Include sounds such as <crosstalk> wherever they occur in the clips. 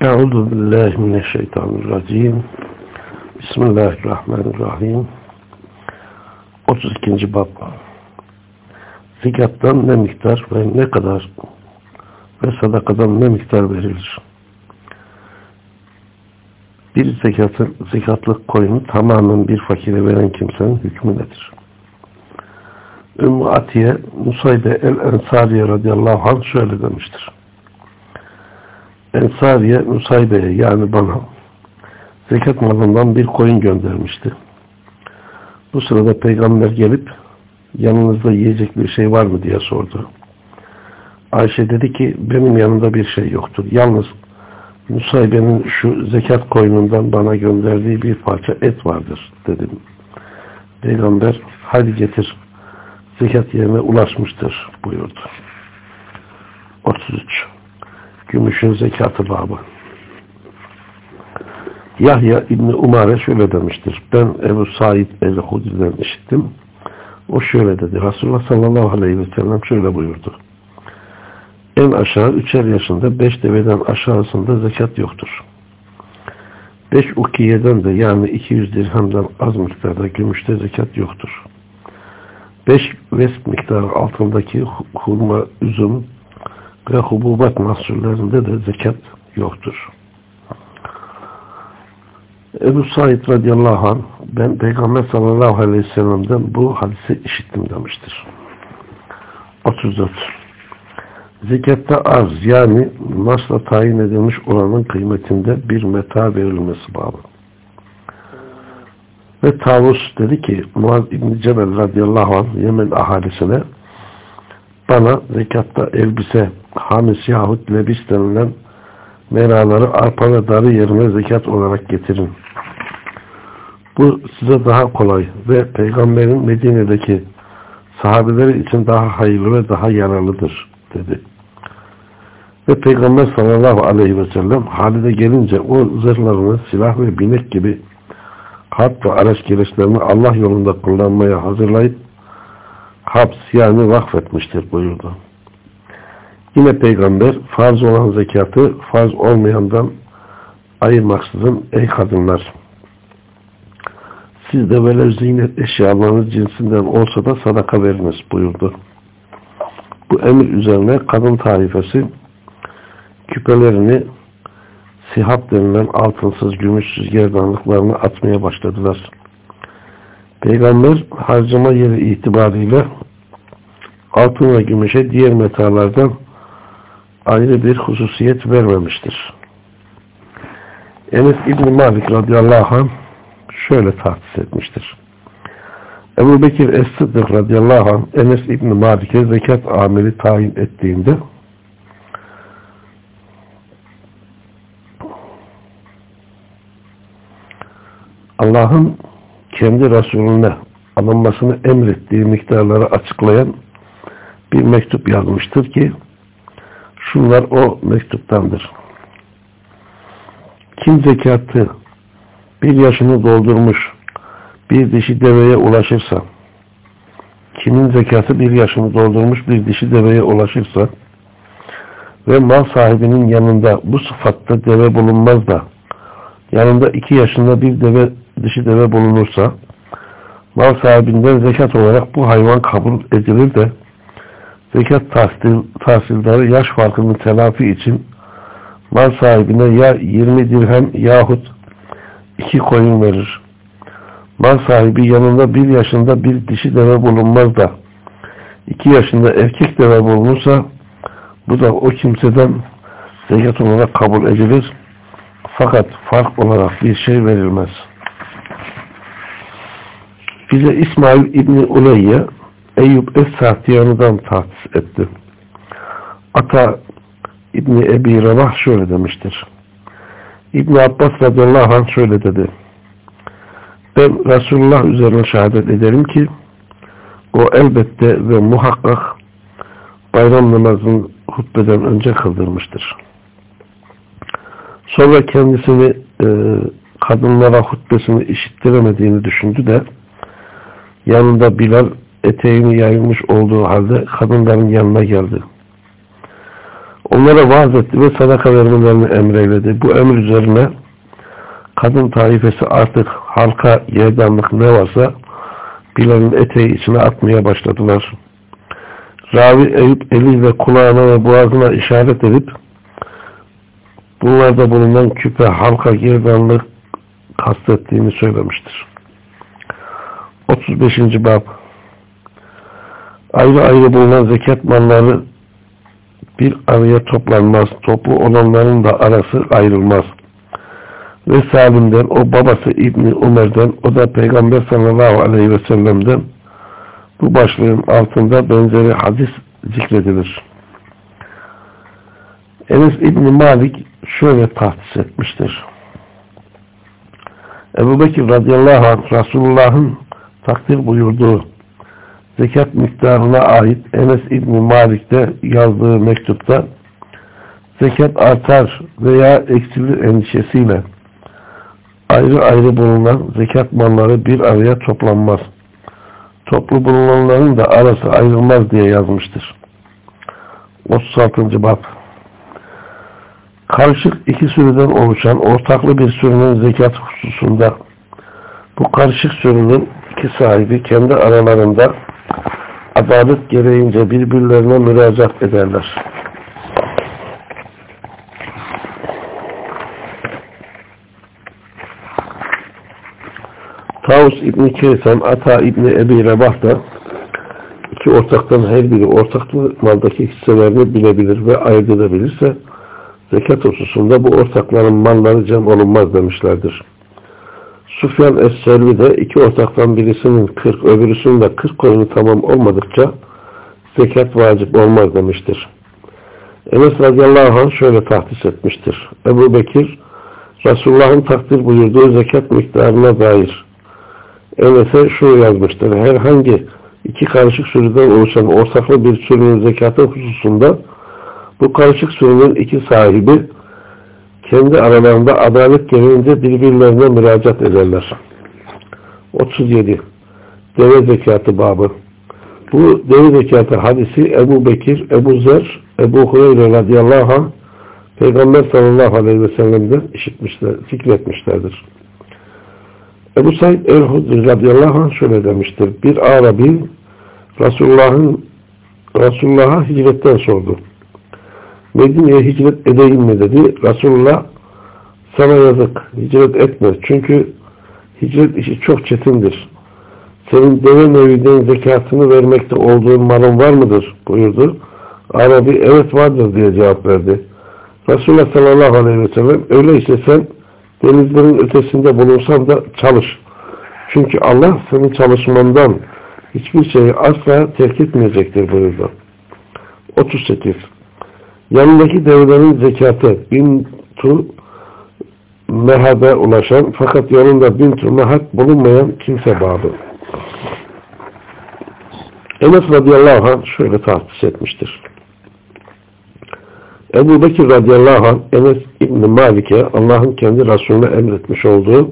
Euzu billahi mineşşeytanirracim. Bismillahirrahmanirrahim. 32. bab. Zekattan ne miktar ve ne kadar ve sadakadan ne miktar verilir? Bir zekatın, zekatlık koyunu tamamen bir fakire veren kimsenin hükmü nedir? Ümmü Atiye Musaybe el-Ensariye radıyallahu anh şöyle demiştir. Ensariye Musaybe'ye yani bana zekat malından bir koyun göndermişti. Bu sırada peygamber gelip yanınızda yiyecek bir şey var mı diye sordu. Ayşe dedi ki benim yanımda bir şey yoktur. Yalnız Musaybe'nin şu zekat koyunundan bana gönderdiği bir parça et vardır dedim. Peygamber hadi getir zekat yerine ulaşmıştır buyurdu. 33 Gümüşün zekatı babı Yahya İbni Umare şöyle demiştir. Ben Ebu Said el-Hudri'den işittim. O şöyle dedi. Resulullah sallallahu aleyhi ve sellem şöyle buyurdu. En aşağı üçer yaşında beş deveden aşağısında zekat yoktur. Beş ukiyeden de yani 200 dirhemden az miktarda gümüşte zekat yoktur. Beş vesp miktarı altındaki hurma, üzüm ve hububat mahsullerinde de zekat yoktur. Ebu Said radıyallahu anh ben Peygamber sallallahu aleyhi ve sellem'den bu hadisi işittim demiştir. 34. Zekatta arz yani nasla tayin edilmiş olanın kıymetinde bir meta verilmesi bağlı. Ve Tavus dedi ki Muaz İbni Cebel radıyallahu anh Yemen ahalisine bana zekatta elbise, hamis yahut lebis denilen meraları arpa ve darı yerine zekat olarak getirin. Bu size daha kolay ve peygamberin Medine'deki sahabeleri için daha hayırlı ve daha yararlıdır dedi. Ve peygamber sallallahu aleyhi ve sellem halide gelince o zırhlarını silah ve binek gibi harp ve araç gereçlerini Allah yolunda kullanmaya hazırlayıp haps yani vakfetmiştir buyurdu. Yine peygamber farz olan zekatı farz olmayandan ayırmaksızın ey kadınlar siz de velev ziynet eşyalarınız cinsinden olsa da sadaka veriniz buyurdu. Bu emir üzerine kadın tarifesi küpelerini sihab denilen altınsız, gümüşsüz gerdanlıklarını atmaya başladılar. Peygamber harcama yeri itibariyle altın ve gümüşe diğer metallardan ayrı bir hususiyet vermemiştir. Enes İbni Malik radıyallahu anh şöyle tahsis etmiştir. Ebu Bekir Es-Sıddık radıyallahu anh Enes İbni Malik'e zekat amiri tayin ettiğinde Allah'ın kendi Resulüne alınmasını emrettiği miktarları açıklayan bir mektup yazmıştır ki şunlar o mektuptandır. Kim zekatı bir yaşını doldurmuş bir dişi deveye ulaşırsa kimin zekatı bir yaşını doldurmuş bir dişi deveye ulaşırsa ve mal sahibinin yanında bu sıfatta deve bulunmaz da yanında iki yaşında bir deve dişi deve bulunursa mal sahibinden zekat olarak bu hayvan kabul edilir de zekat tahsil, tahsilleri yaş farkını telafi için mal sahibine ya 20 dirhem yahut iki koyun verir. Mal sahibi yanında bir yaşında bir dişi deve bulunmaz da iki yaşında erkek deve bulunursa bu da o kimseden zekat olarak kabul edilir. Fakat fark olarak bir şey verilmez. Bize İsmail İbni Uleyye Eyüp Es-Sahtiyanı'dan tahsis etti. Ata İbni Ebi Rabah şöyle demiştir. İbn Abbas radıyallahu anh şöyle dedi. Ben Resulullah üzerine şehadet ederim ki o elbette ve muhakkak bayram namazını hutbeden önce kıldırmıştır. Sonra kendisini e, kadınlara hutbesini işittiremediğini düşündü de yanında Bilal eteğini yayılmış olduğu halde kadınların yanına geldi. Onlara vaaz etti ve sadaka vermelerini emreyledi. Bu emir üzerine kadın taifesi artık halka yerdanlık ne varsa Bilal'in eteği içine atmaya başladılar. Ravi Eyüp eliyle kulağına ve boğazına işaret edip bunlarda bulunan küpe, halka, gerdanlık kastettiğini söylemiştir. 35. Bab Ayrı ayrı bulunan zekat malları bir araya toplanmaz. Toplu olanların da arası ayrılmaz. Ve Salim'den, o babası İbni Umer'den, o da Peygamber sallallahu aleyhi ve sellem'den bu başlığın altında benzeri hadis zikredilir. Enes İbni Malik şöyle tahsis etmiştir. Ebu Bekir radıyallahu anh Resulullah'ın takdir buyurduğu zekat miktarına ait Enes İbni Malik'te yazdığı mektupta zekat artar veya eksilir endişesiyle ayrı ayrı bulunan zekat malları bir araya toplanmaz. Toplu bulunanların da arası ayrılmaz diye yazmıştır. 36. Bab Karışık iki sürüden oluşan ortaklı bir sürünün zekat hususunda bu karışık sürünün iki sahibi kendi aralarında adalet gereğince birbirlerine müracaat ederler. Tavus İbni Keysan, Ata İbni Ebi Rebah da iki ortaktan her biri ortaklı maldaki hisselerini bilebilir ve ayırt edebilirse zekat hususunda bu ortakların malları cem olunmaz demişlerdir. Sufyan Es-Selvi de iki ortaktan birisinin 40, öbürüsünün de 40 koyunu tamam olmadıkça zekat vacip olmaz demiştir. Enes radıyallahu anh şöyle tahsis etmiştir. Ebu Bekir Resulullah'ın takdir buyurduğu zekat miktarına dair Enes'e şu yazmıştır. Herhangi iki karışık sürüden oluşan ortaklı bir sürünün zekatı hususunda bu karışık sürünün iki sahibi kendi aralarında adalet gereğince birbirlerine müracaat ederler. 37. Deve zekatı babı. Bu deve zekatı hadisi Ebu Bekir, Ebu Zer, Ebu Hureyre radıyallahu anh Peygamber sallallahu aleyhi ve sellem'den işitmişler, zikretmişlerdir. Ebu Said el-Hudri radıyallahu anh şöyle demiştir. Bir Arabi Resulullah'ın Resulullah'a hicretten sordu. Medine'ye hicret edeyim mi dedi. Resulullah sana yazık. Hicret etme. Çünkü hicret işi çok çetindir. Senin deve neviden zekatını vermekte olduğun malın var mıdır? buyurdu. Arabi evet vardır diye cevap verdi. Resulullah sallallahu aleyhi ve sellem öyleyse sen denizlerin ötesinde bulunsan da çalış. Çünkü Allah senin çalışmandan hiçbir şeyi asla terk etmeyecektir buyurdu. 38 yanındaki devlerin zekatı bin tu mehade ulaşan fakat yanında bin tu mehat bulunmayan kimse babı. Enes radıyallahu anh şöyle tahsis etmiştir. Ebu Bekir radıyallahu anh Enes İbni Malik'e Allah'ın kendi Resulüne emretmiş olduğu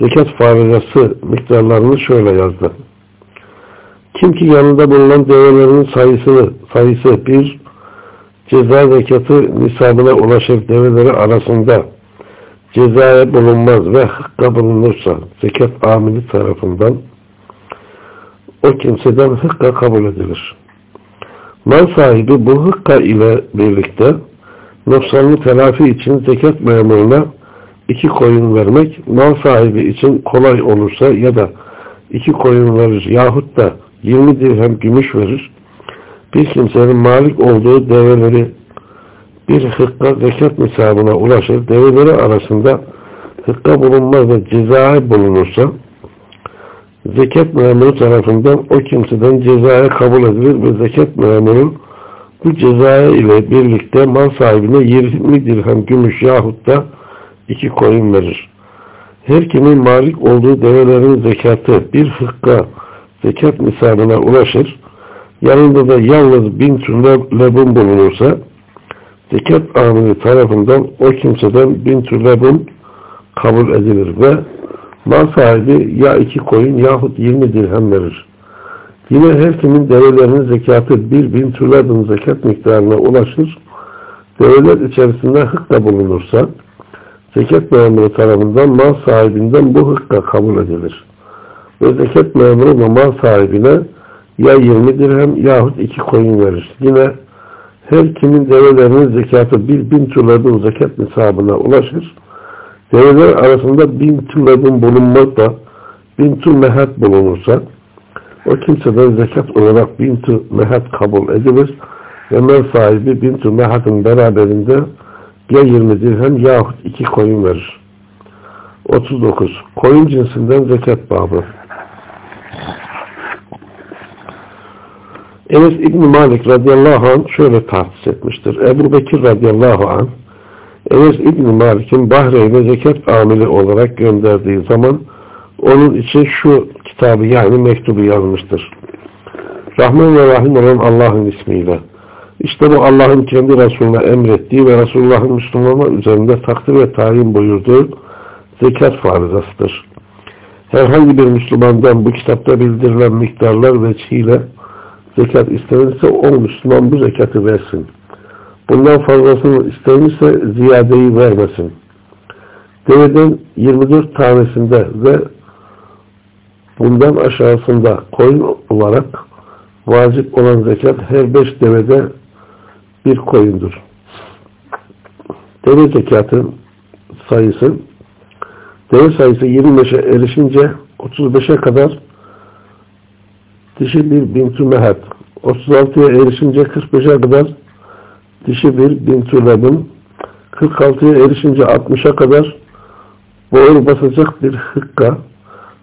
zekat farizası miktarlarını şöyle yazdı. Kim ki yanında bulunan develerin sayısını sayısı bir ceza zekatı nisabına ulaşır develeri arasında cezaya bulunmaz ve hıkka bulunursa zekat amili tarafından o kimseden hıkka kabul edilir. Mal sahibi bu hıkka ile birlikte noksanlı telafi için zekat memuruna iki koyun vermek mal sahibi için kolay olursa ya da iki koyun verir yahut da 20 dirhem gümüş verir bir kimsenin malik olduğu develeri bir hıkka zekat nisabına ulaşır, develeri arasında hıkka bulunmaz ve cezaya bulunursa zekat memuru tarafından o kimseden cezaya kabul edilir ve zekat memuru bu cezaya ile birlikte mal sahibine 20 dirhem gümüş yahut da iki koyun verir. Her kimin malik olduğu develerin zekatı bir hıkka zekat nisabına ulaşır yanında da yalnız bin tür lebun bulunursa zekat amiri tarafından o kimseden bin tür lebun kabul edilir ve mal sahibi ya iki koyun yahut yirmi dirhem verir. Yine her kimin develerinin zekatı bir bin lebun zekat miktarına ulaşır Develer içerisinde hıkka bulunursa zekat memuru tarafından mal sahibinden bu hıkka kabul edilir. Ve zekat memuru mal sahibine ya 20 dirhem yahut iki koyun verir. Yine her kimin develerinin zekatı bir bin türlerden zekat nisabına ulaşır. Develer arasında bin türlerden bulunmakta bin tür mehat bulunursa o kimseden zekat olarak bin tür mehat kabul edilir ve mal sahibi bin tür mehatın beraberinde ya 20 dirhem yahut iki koyun verir. 39. Koyun cinsinden zekat babı. Enes İbni Malik radıyallahu anh şöyle tahsis etmiştir. Ebu Bekir radıyallahu anh Enes İbni Malik'in Bahreyn'e zekat amili olarak gönderdiği zaman onun için şu kitabı yani mektubu yazmıştır. Rahman ve Rahim olan Allah'ın ismiyle. İşte bu Allah'ın kendi Resulüne emrettiği ve Resulullah'ın Müslümanlar üzerinde takdir ve tayin buyurduğu zekat farizasıdır. Herhangi bir Müslümandan bu kitapta bildirilen miktarlar veçhiyle zekat istenirse o Müslüman bu zekatı versin. Bundan fazlasını istenirse ziyadeyi vermesin. Deveden 24 tanesinde ve bundan aşağısında koyun olarak vacip olan zekat her 5 devede bir koyundur. Deve zekatın sayısı deve sayısı 25'e erişince 35'e kadar dişi bir bintü mehat 36'ya erişince 45'e kadar. Dişi bir bintü lebin 46'ya erişince 60'a kadar. Boğul basacak bir hıkka.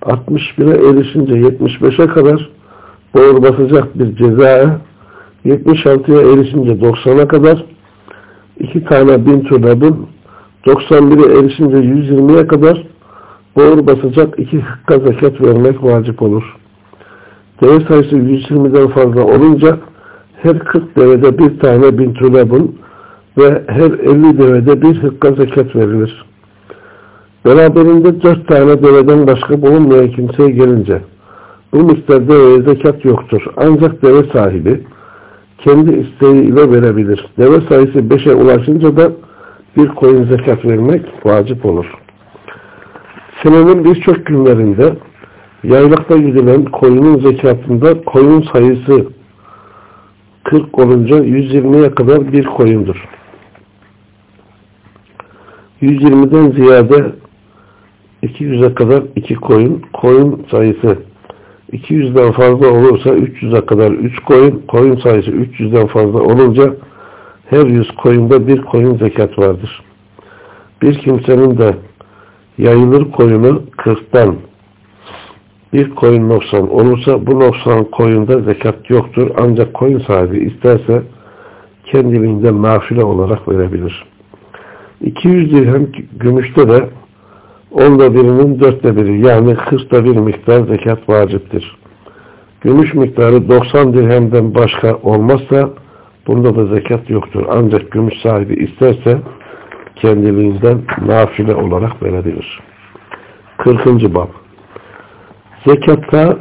61'e erişince 75'e kadar. Boğul basacak bir cezaya. 76'ya erişince 90'a kadar. İki tane bin türlebin 91'e erişince 120'ye kadar. Boğur basacak iki hıkka zekat vermek vacip olur. Deve sayısı 120'den fazla olunca her 40 devede bir tane bin türlebin ve her 50 devede bir hıkka zekat verilir. Beraberinde 4 tane deveden başka bulunmayan kimseye gelince bu miktar zekat yoktur. Ancak deve sahibi kendi isteğiyle verebilir. Deve sayısı 5'e ulaşınca da bir koyun zekat vermek vacip olur. Senenin birçok günlerinde yaylakta gidilen koyunun zekatında koyun sayısı 40 olunca 120'ye kadar bir koyundur. 120'den ziyade 200'e kadar iki koyun, koyun sayısı 200'den fazla olursa 300'e kadar 3 koyun, koyun sayısı 300'den fazla olunca her 100 koyunda bir koyun zekat vardır. Bir kimsenin de yayılır koyunu 40'tan bir koyun noksan olursa bu noksan koyunda zekat yoktur. Ancak koyun sahibi isterse kendiliğinden nafile olarak verebilir. 200 dirhem gümüşte de onda birinin dörtte biri yani kırkta bir miktar zekat vaciptir. Gümüş miktarı 90 dirhemden başka olmazsa bunda da zekat yoktur. Ancak gümüş sahibi isterse kendiliğinden nafile olarak verebilir. 40. Bab Zekatta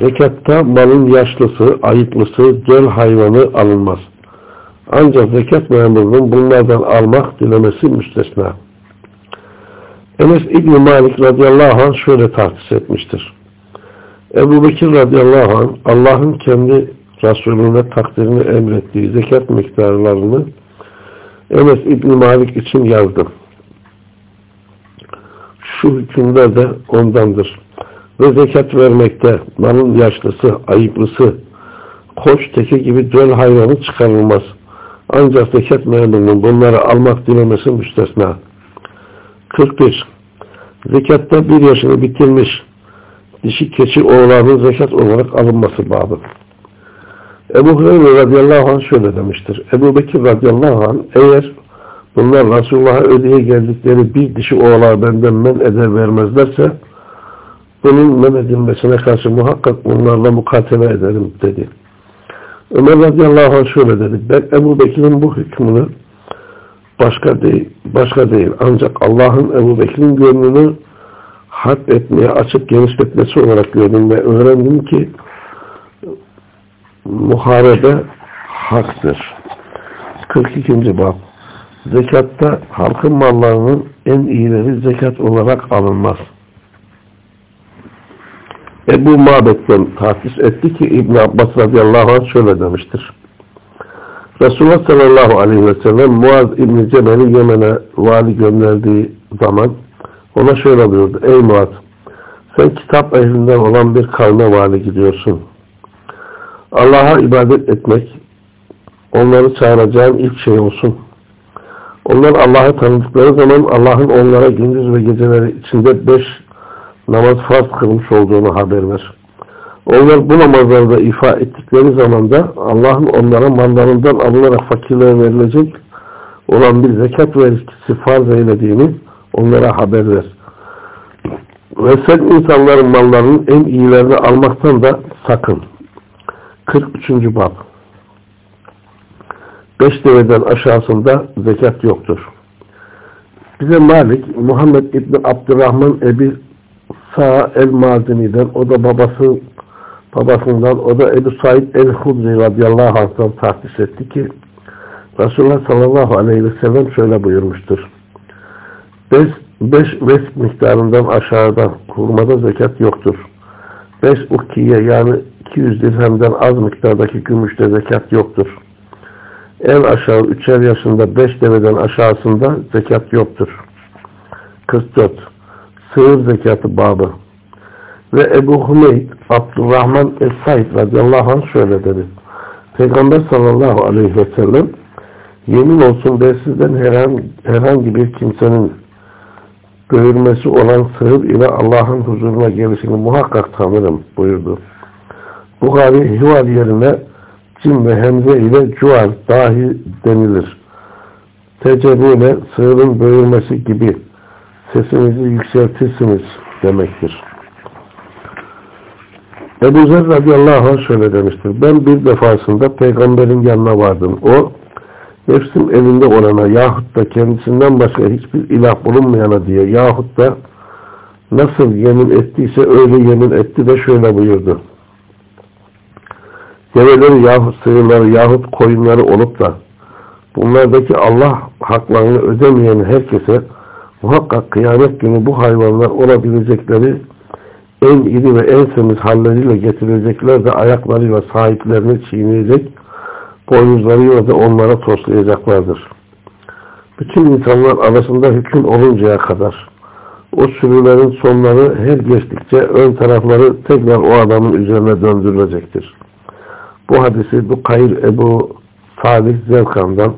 zekatta malın yaşlısı, ayıplısı, göl hayvanı alınmaz. Ancak zekat memurunun bunlardan almak dilemesi müstesna. Enes İbni Malik radıyallahu anh şöyle tahsis etmiştir. Ebu Bekir radıyallahu anh Allah'ın kendi Resulüne takdirini emrettiği zekat miktarlarını Enes İbni Malik için yazdı. Şu hükümler de ondandır. Ve zekat vermekte malın yaşlısı, ayıplısı, koç teke gibi döl hayvanı çıkarılmaz. Ancak zekat memurunun bunları almak dilemesi müstesna. 41. Zekatta bir yaşını bitirmiş dişi keçi oğlanın zekat olarak alınması babı. Ebu Hureyre radıyallahu anh şöyle demiştir. Ebu Bekir radıyallahu anh eğer bunlar Resulullah'a ödeye geldikleri bir dişi oğlağı benden men eder vermezlerse bunun men edilmesine karşı muhakkak bunlarla mukatele ederim dedi. Ömer radıyallahu anh şöyle dedi. Ben Ebu Bekir'in bu hükmünü başka değil, başka değil. Ancak Allah'ın Ebu Bekir'in gönlünü harp etmeye açık genişletmesi olarak gördüm ve öğrendim ki muharebe haktır. 42. bab Zekatta halkın mallarının en iyileri zekat olarak alınmaz. Ebu Mabet'ten tahsis etti ki İbn Abbas radıyallahu anh şöyle demiştir. Resulullah sallallahu aleyhi ve sellem Muaz İbni Cebel'i Yemen'e vali gönderdiği zaman ona şöyle buyurdu. Ey Muaz sen kitap ehlinden olan bir kavme vali gidiyorsun. Allah'a ibadet etmek onları çağıracağın ilk şey olsun. Onlar Allah'ı tanıdıkları zaman Allah'ın onlara gündüz ve geceleri içinde beş namaz farz kılmış olduğunu haber ver. Onlar bu namazlarda ifa ettikleri zaman da Allah'ın onlara mallarından alınarak fakirlere verilecek olan bir zekat vergisi farz eylediğini onlara haber ver. Ve sen insanların mallarının en iyilerini almaktan da sakın. 43. Bab Beş deveden aşağısında zekat yoktur. Bize Malik, Muhammed İbni Abdurrahman Ebi Sa el-Mazini'den, o da babası babasından, o da Ebu Said el-Hudri radıyallahu anh'tan tahsis etti ki Resulullah sallallahu aleyhi ve sellem şöyle buyurmuştur. Beş, beş vesk miktarından aşağıda hurmada zekat yoktur. Beş ukiye yani 200 dirhemden az miktardaki gümüşte zekat yoktur. En aşağı üçer yaşında beş deveden aşağısında zekat yoktur. 44. Sığır zekatı babı. Ve Ebu Hümeyd Abdurrahman Es-Said radıyallahu anh şöyle dedi. Peygamber sallallahu aleyhi ve sellem yemin olsun ben sizden herhangi, herhangi bir kimsenin görülmesi olan sığır ile Allah'ın huzuruna gelişini muhakkak tanırım buyurdu. Buhari hival yerine cim ve hemze ile cual dahi denilir. Tecebüyle sığırın bölünmesi gibi sesinizi yükseltirsiniz demektir. Ebu Zer radıyallahu anh şöyle demiştir. Ben bir defasında peygamberin yanına vardım. O nefsim elinde olana yahut da kendisinden başka hiçbir ilah bulunmayana diye yahut da nasıl yemin ettiyse öyle yemin etti de şöyle buyurdu. Develeri yahut sığırları yahut koyunları olup da bunlardaki Allah haklarını ödemeyen herkese muhakkak kıyamet günü bu hayvanlar olabilecekleri en iri ve en semiz halleriyle getirecekler de ayaklarıyla sahiplerini çiğneyecek, boynuzlarıyla da onlara toslayacaklardır. Bütün insanlar arasında hüküm oluncaya kadar o sürülerin sonları her geçtikçe ön tarafları tekrar o adamın üzerine döndürülecektir. Bu hadisi bu Kayır Ebu Salih Zevkan'dan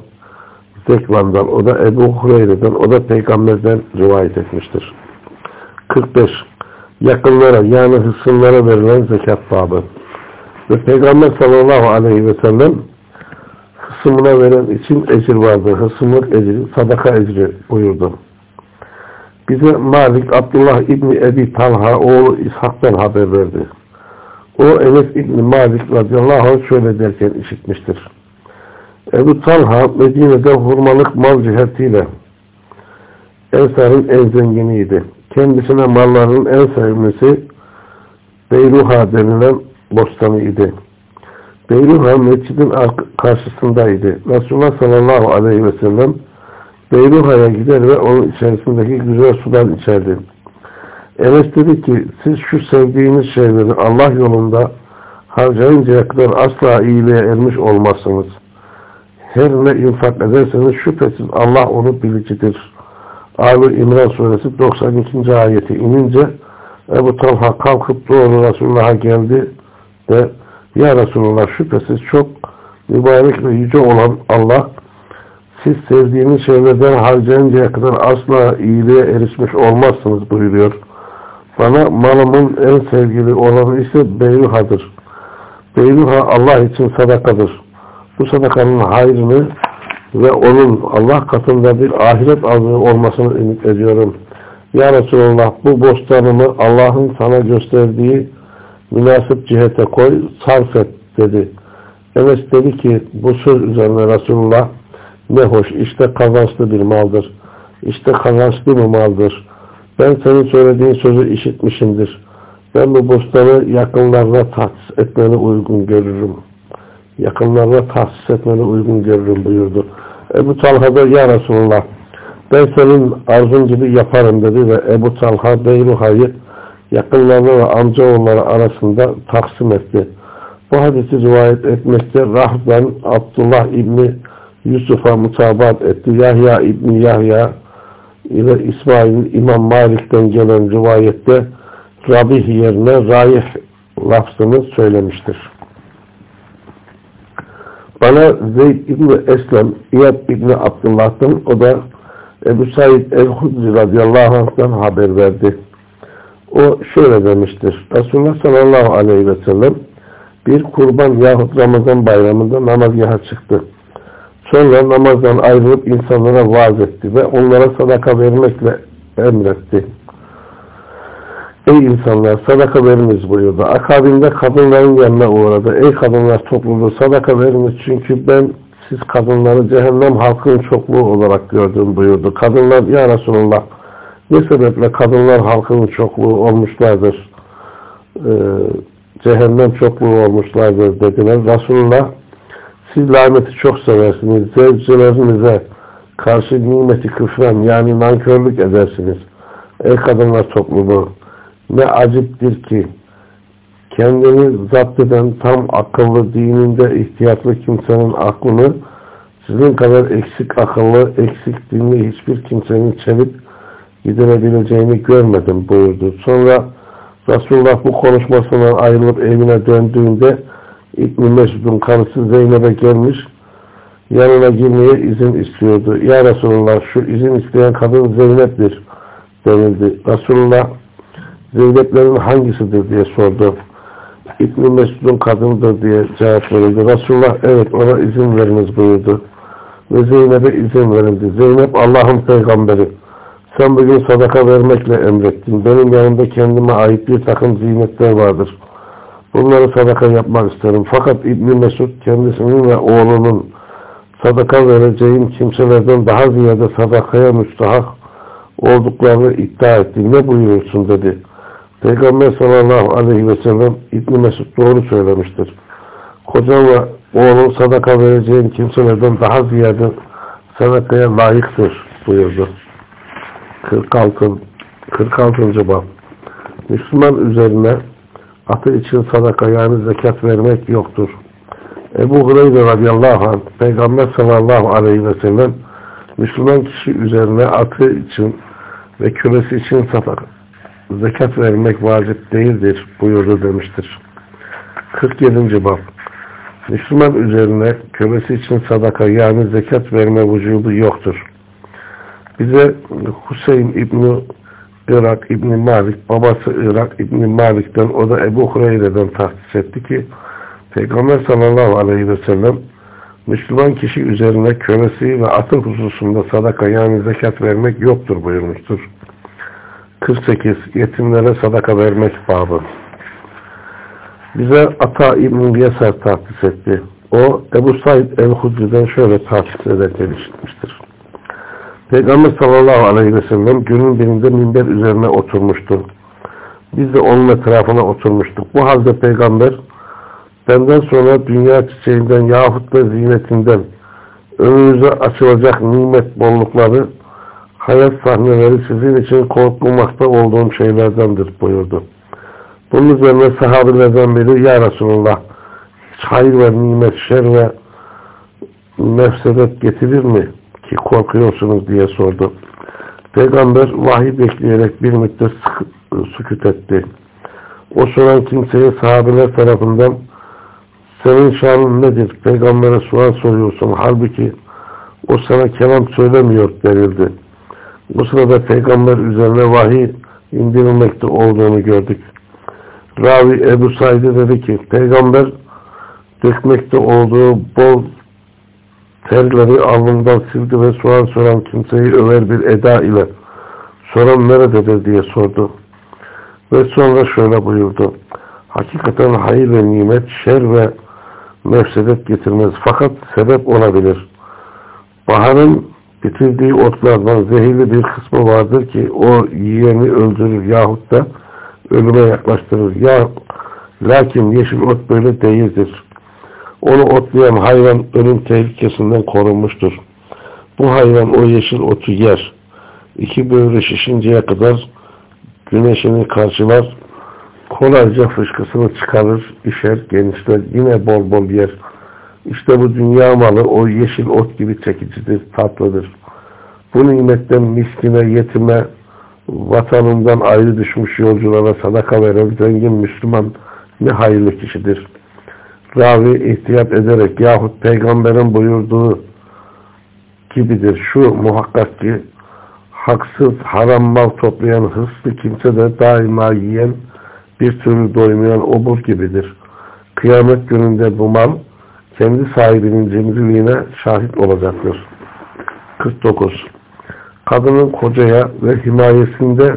Zekvan'dan, o da Ebu Hureyre'den, o da Peygamber'den rivayet etmiştir. 45 yakınlara yani hısımlara verilen zekat babı. Ve Peygamber sallallahu aleyhi ve sellem hısımına veren için ecir vardı. Hısımlık ecri, sadaka ecri buyurdu. Bize Malik Abdullah İbni Ebi Talha oğlu İshak'tan haber verdi. O Enes İbni Malik radıyallahu anh şöyle derken işitmiştir. Ebu Talha Medine'de hurmalık mal cihetiyle Ensar'ın en zenginiydi kendisine mallarının en sevimlisi Beyruha denilen bostanı. Beyruha mescidin karşısındaydı. Resulullah sallallahu aleyhi ve sellem Beyruha'ya gider ve onun içerisindeki güzel sudan içerdi. Enes dedi ki siz şu sevdiğiniz şeyleri Allah yolunda harcayıncaya kadar asla iyiliğe ermiş olmazsınız. Her ne infak ederseniz şüphesiz Allah onu bilicidir. Ali İmran suresi 92. ayeti inince Ebu Talha kalkıp doğru Resulullah'a geldi ve Ya Resulullah şüphesiz çok mübarek ve yüce olan Allah siz sevdiğiniz şeylerden harcayıncaya kadar asla iyiliğe erişmiş olmazsınız buyuruyor. Bana malımın en sevgili olanı ise Beyruha'dır. Beyruha Allah için sadakadır. Bu sadakanın hayrını ve onun Allah katında bir ahiret azığı olmasını ümit ediyorum. Ya Resulallah bu bostanımı Allah'ın sana gösterdiği münasip cihete koy, sarf et dedi. Enes dedi ki bu söz üzerine Resulullah ne hoş işte kazançlı bir maldır. İşte kazançlı bir maldır. Ben senin söylediğin sözü işitmişimdir. Ben bu bostanı yakınlarına tahsis etmeni uygun görürüm. Yakınlarına tahsis etmeni uygun görürüm buyurdu. Ebu Talha da ya Resulullah ben senin arzun gibi yaparım dedi ve Ebu Talha Beyruha'yı yakınlarına ve amcaoğulları arasında taksim etti. Bu hadisi rivayet etmekte Rahban Abdullah İbni Yusuf'a mutabat etti. Yahya İbni Yahya ile İsmail İmam Malik'ten gelen rivayette Rabih yerine Raih lafzını söylemiştir. Bana Zeyd İbni Eslem, İyad İbni Abdullah'tan, o da Ebu Said El-Hudri radıyallahu anh'tan haber verdi. O şöyle demiştir. Resulullah sallallahu aleyhi ve sellem bir kurban yahut Ramazan bayramında namazgaha çıktı. Sonra namazdan ayrılıp insanlara vaaz etti ve onlara sadaka vermekle emretti. Ey insanlar sadaka veriniz buyurdu. Akabinde kadınların yanına uğradı. Ey kadınlar topluluğu sadaka veriniz çünkü ben siz kadınları cehennem halkının çokluğu olarak gördüm buyurdu. Kadınlar ya Resulullah ne sebeple kadınlar halkının çokluğu olmuşlardır? Ee, cehennem çokluğu olmuşlardır dediler. Resulullah siz laneti çok seversiniz. Zevcelerinize karşı nimeti küfren yani nankörlük edersiniz. Ey kadınlar topluluğu ne aciptir ki kendini zapt eden tam akıllı dininde ihtiyatlı kimsenin aklını sizin kadar eksik akıllı, eksik dinli hiçbir kimsenin çelip giderebileceğini görmedim buyurdu. Sonra Resulullah bu konuşmasından ayrılıp evine döndüğünde İbn-i Mesud'un karısı Zeynep'e gelmiş yanına girmeye izin istiyordu. Ya Resulullah şu izin isteyen kadın Zeynep'tir denildi. Resulullah Zeynep'lerin hangisidir diye sordu. İbn-i Mesud'un kadınıdır diye cevap verildi. Resulullah evet ona izin veriniz buyurdu. Ve Zeynep'e izin verildi. Zeynep Allah'ın peygamberi. Sen bugün sadaka vermekle emrettin. Benim yanımda kendime ait bir takım ziynetler vardır. Bunları sadaka yapmak isterim. Fakat İbn Mesud kendisinin ve oğlunun sadaka vereceğim kimselerden daha ziyade sadakaya müstahak olduklarını iddia etti. Ne buyurursun dedi. Peygamber sallallahu aleyhi ve sellem İbn Mesud doğru söylemiştir. Kocam ve oğlun sadaka vereceğin kimselerden daha ziyade sadakaya layıktır buyurdu. 46. 46. bab Müslüman üzerine atı için sadaka yani zekat vermek yoktur. Ebu Hureyre radıyallahu anh Peygamber sallallahu aleyhi ve sellem Müslüman kişi üzerine atı için ve kölesi için sadaka zekat vermek vacip değildir buyurdu demiştir. 47. bab Müslüman üzerine kölesi için sadaka yani zekat verme vücudu yoktur. Bize Hüseyin İbni Irak İbni Malik, babası Irak İbni Malik'ten, o da Ebu Hureyre'den tahsis etti ki, Peygamber sallallahu aleyhi ve sellem, Müslüman kişi üzerine kölesi ve atı hususunda sadaka yani zekat vermek yoktur buyurmuştur. 48. Yetimlere sadaka vermek babı. Bize Ata İbn-i Yeser tahsis etti. O Ebu Said el-Hudri'den şöyle tahsis ederken işitmiştir. Peygamber sallallahu aleyhi ve sellem günün birinde minber üzerine oturmuştu. Biz de onun etrafına oturmuştuk. Bu halde peygamber benden sonra dünya çiçeğinden yahut da zinetinden önünüze açılacak nimet bollukları hayat sahneleri sizin için korkulmakta olduğum şeylerdendir buyurdu. Bunun üzerine sahabelerden biri Ya Resulullah hiç hayır ve nimet, şer ve nefsedet getirir mi? ki korkuyorsunuz diye sordu. Peygamber vahiy bekleyerek bir müddet sükut etti. O soran kimseye sahabeler tarafından senin şanın nedir? Peygamber'e sual soruyorsun. Halbuki o sana kelam söylemiyor denildi. Bu sırada peygamber üzerine vahiy indirilmekte olduğunu gördük. Ravi Ebu Said'e dedi ki peygamber dökmekte olduğu bol terleri alnından sildi ve soğan soran kimseyi över bir eda ile soran nerededir diye sordu. Ve sonra şöyle buyurdu. Hakikaten hayır ve nimet, şer ve mefsedet getirmez. Fakat sebep olabilir. Baharın bitirdiği otlardan zehirli bir kısmı vardır ki o yiyeni öldürür yahut da ölüme yaklaştırır. Ya, lakin yeşil ot böyle değildir. Onu otlayan hayvan ölüm tehlikesinden korunmuştur. Bu hayvan o yeşil otu yer. İki böğrü şişinceye kadar güneşini karşılar. Kolayca fışkısını çıkarır, işer, genişler. Yine bol bol yer. İşte bu dünya malı o yeşil ot gibi çekicidir, tatlıdır. Bu nimetten miskine, yetime, vatanından ayrı düşmüş yolculara sadaka veren zengin Müslüman ne hayırlı kişidir. Ravi ihtiyat ederek yahut peygamberin buyurduğu gibidir. Şu muhakkak ki haksız haram mal toplayan hırslı kimse de daima yiyen bir türlü doymayan obur gibidir. Kıyamet gününde bu mal kendi sahibinin cimriliğine şahit olacaktır. 49. Kadının kocaya ve himayesinde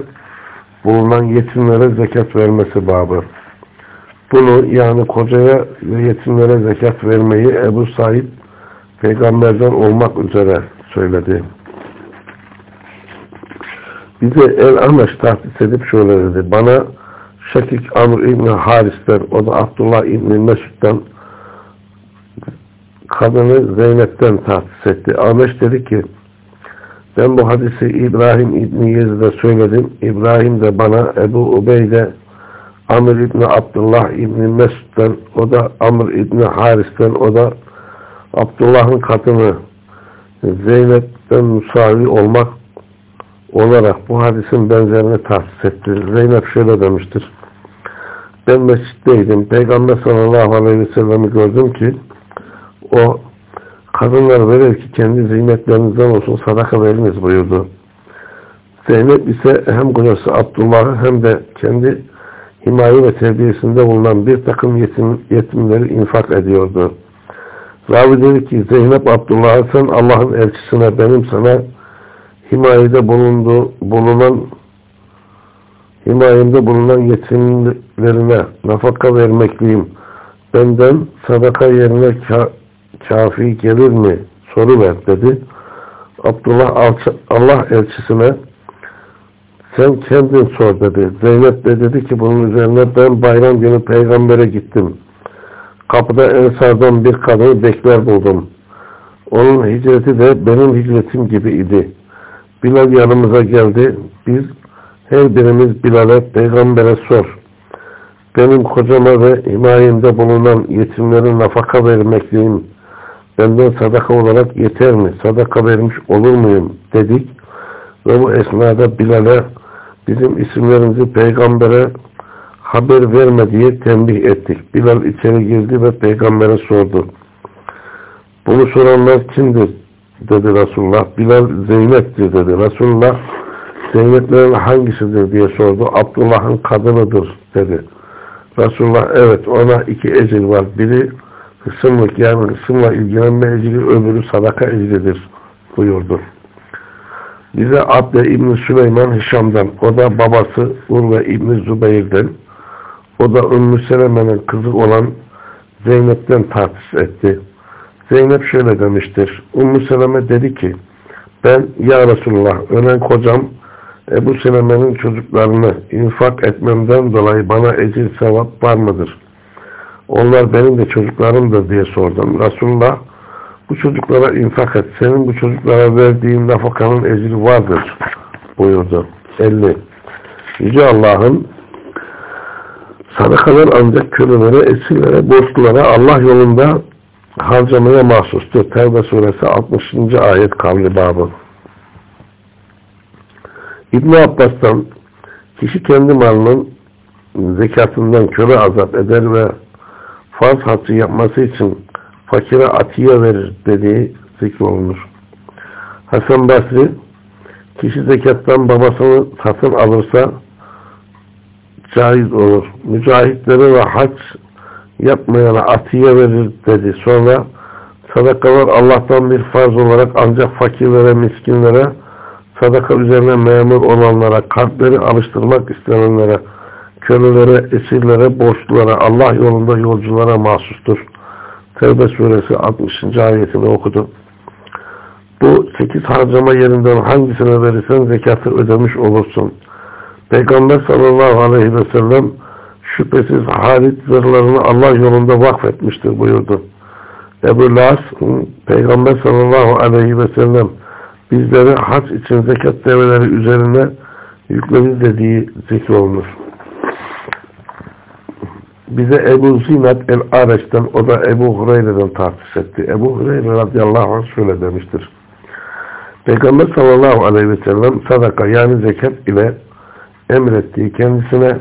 bulunan yetimlere zekat vermesi babı. Bunu yani kocaya ve yetimlere zekat vermeyi Ebu Said peygamberden olmak üzere söyledi. Bize El Ameş tahsis edip şöyle dedi. Bana Şekik Amr İbni Haris'ten, o da Abdullah İbni Mesud'dan kadını Zeynep'ten tahsis etti. Ameş dedi ki ben bu hadisi İbrahim İbni Yezid'e söyledim. İbrahim de bana Ebu Ubeyde Amr İbni Abdullah İbni Mesud'dan o da Amr İbni Haris'ten o da Abdullah'ın kadını Zeynep'ten musavi olmak olarak bu hadisin benzerini tahsis etti. Zeynep şöyle demiştir. Ben mescitteydim. Peygamber sallallahu aleyhi ve sellem'i gördüm ki o kadınlar verir ki kendi zeynetlerinizden olsun sadaka veriniz buyurdu. Zeynep ise hem kocası Abdullah'ı hem de kendi himaye ve terbiyesinde bulunan bir takım yetim, yetimleri infak ediyordu. Ravi dedi ki Zeynep Abdullah'a sen Allah'ın elçisine benim sana himayede bulundu, bulunan himayemde bulunan yetimlerine nafaka vermekliyim. Benden sadaka yerine kafi gelir mi? Soru ver dedi. Abdullah Allah elçisine sen kendin sor dedi. Zeynep de dedi ki bunun üzerine ben bayram günü peygambere gittim. Kapıda Ensar'dan bir kadını bekler buldum. Onun hicreti de benim hicretim gibi idi. Bilal yanımıza geldi. Biz her birimiz Bilal'e peygambere sor. Benim kocama ve himayemde bulunan yetimlerin nafaka vermekliyim. Benden sadaka olarak yeter mi? Sadaka vermiş olur muyum? dedik. Ve bu esnada Bilal'e bizim isimlerimizi peygambere haber verme diye tembih ettik. Bilal içeri girdi ve peygambere sordu. Bunu soranlar kimdir? dedi Resulullah. Bilal Zeynep'tir dedi. Resulullah Zeynep'lerin hangisidir diye sordu. Abdullah'ın kadınıdır dedi. Resulullah evet ona iki ecil var. Biri hısımlık yani hısımla ilgilenme ecili öbürü sadaka ecilidir buyurdu. Bize Abde İbni Süleyman Hişam'dan o da babası Urve İbni Zübeyir'den o da Ümmü Seleme'nin kızı olan Zeynep'ten tahsis etti. Zeynep şöyle demiştir. Ümmü Seleme dedi ki ben ya Resulullah ölen kocam Ebu Seleme'nin çocuklarını infak etmemden dolayı bana ecil sevap var mıdır? Onlar benim de çocuklarımdır diye sordum. Resulullah bu çocuklara infak et. Senin bu çocuklara verdiğin nafakanın ecri vardır buyurdu. 50. Yüce Allah'ın sadakalar ancak kölelere, esirlere, borçlulara Allah yolunda harcamaya mahsustur. Tevbe suresi 60. ayet kavli babı. İbn Abbas'tan kişi kendi malının zekatından köle azap eder ve farz haccı yapması için fakire atiye verir dediği zikrolunur. Hasan Basri kişi zekattan babasını satın alırsa caiz olur. Mücahitlere ve hac yapmayana atiye verir dedi. Sonra sadakalar Allah'tan bir farz olarak ancak fakirlere, miskinlere, sadaka üzerine memur olanlara, kalpleri alıştırmak istenenlere, kölelere, esirlere, borçlulara, Allah yolunda yolculara mahsustur. Tevbe suresi 60. ayetini okudu. Bu sekiz harcama yerinden hangisine verirsen zekatı ödemiş olursun. Peygamber sallallahu aleyhi ve sellem şüphesiz Halit zırhlarını Allah yolunda vakfetmiştir buyurdu. Ebu Las Peygamber sallallahu aleyhi ve sellem bizlere hac için zekat develeri üzerine yükledi dediği zikrolunur. Bize Ebu Zinat el-Areş'ten o da Ebu Hureyre'den tahsis etti. Ebu Hureyre radıyallahu anh şöyle demiştir. Peygamber sallallahu aleyhi ve sellem sadaka yani zekat ile emrettiği kendisine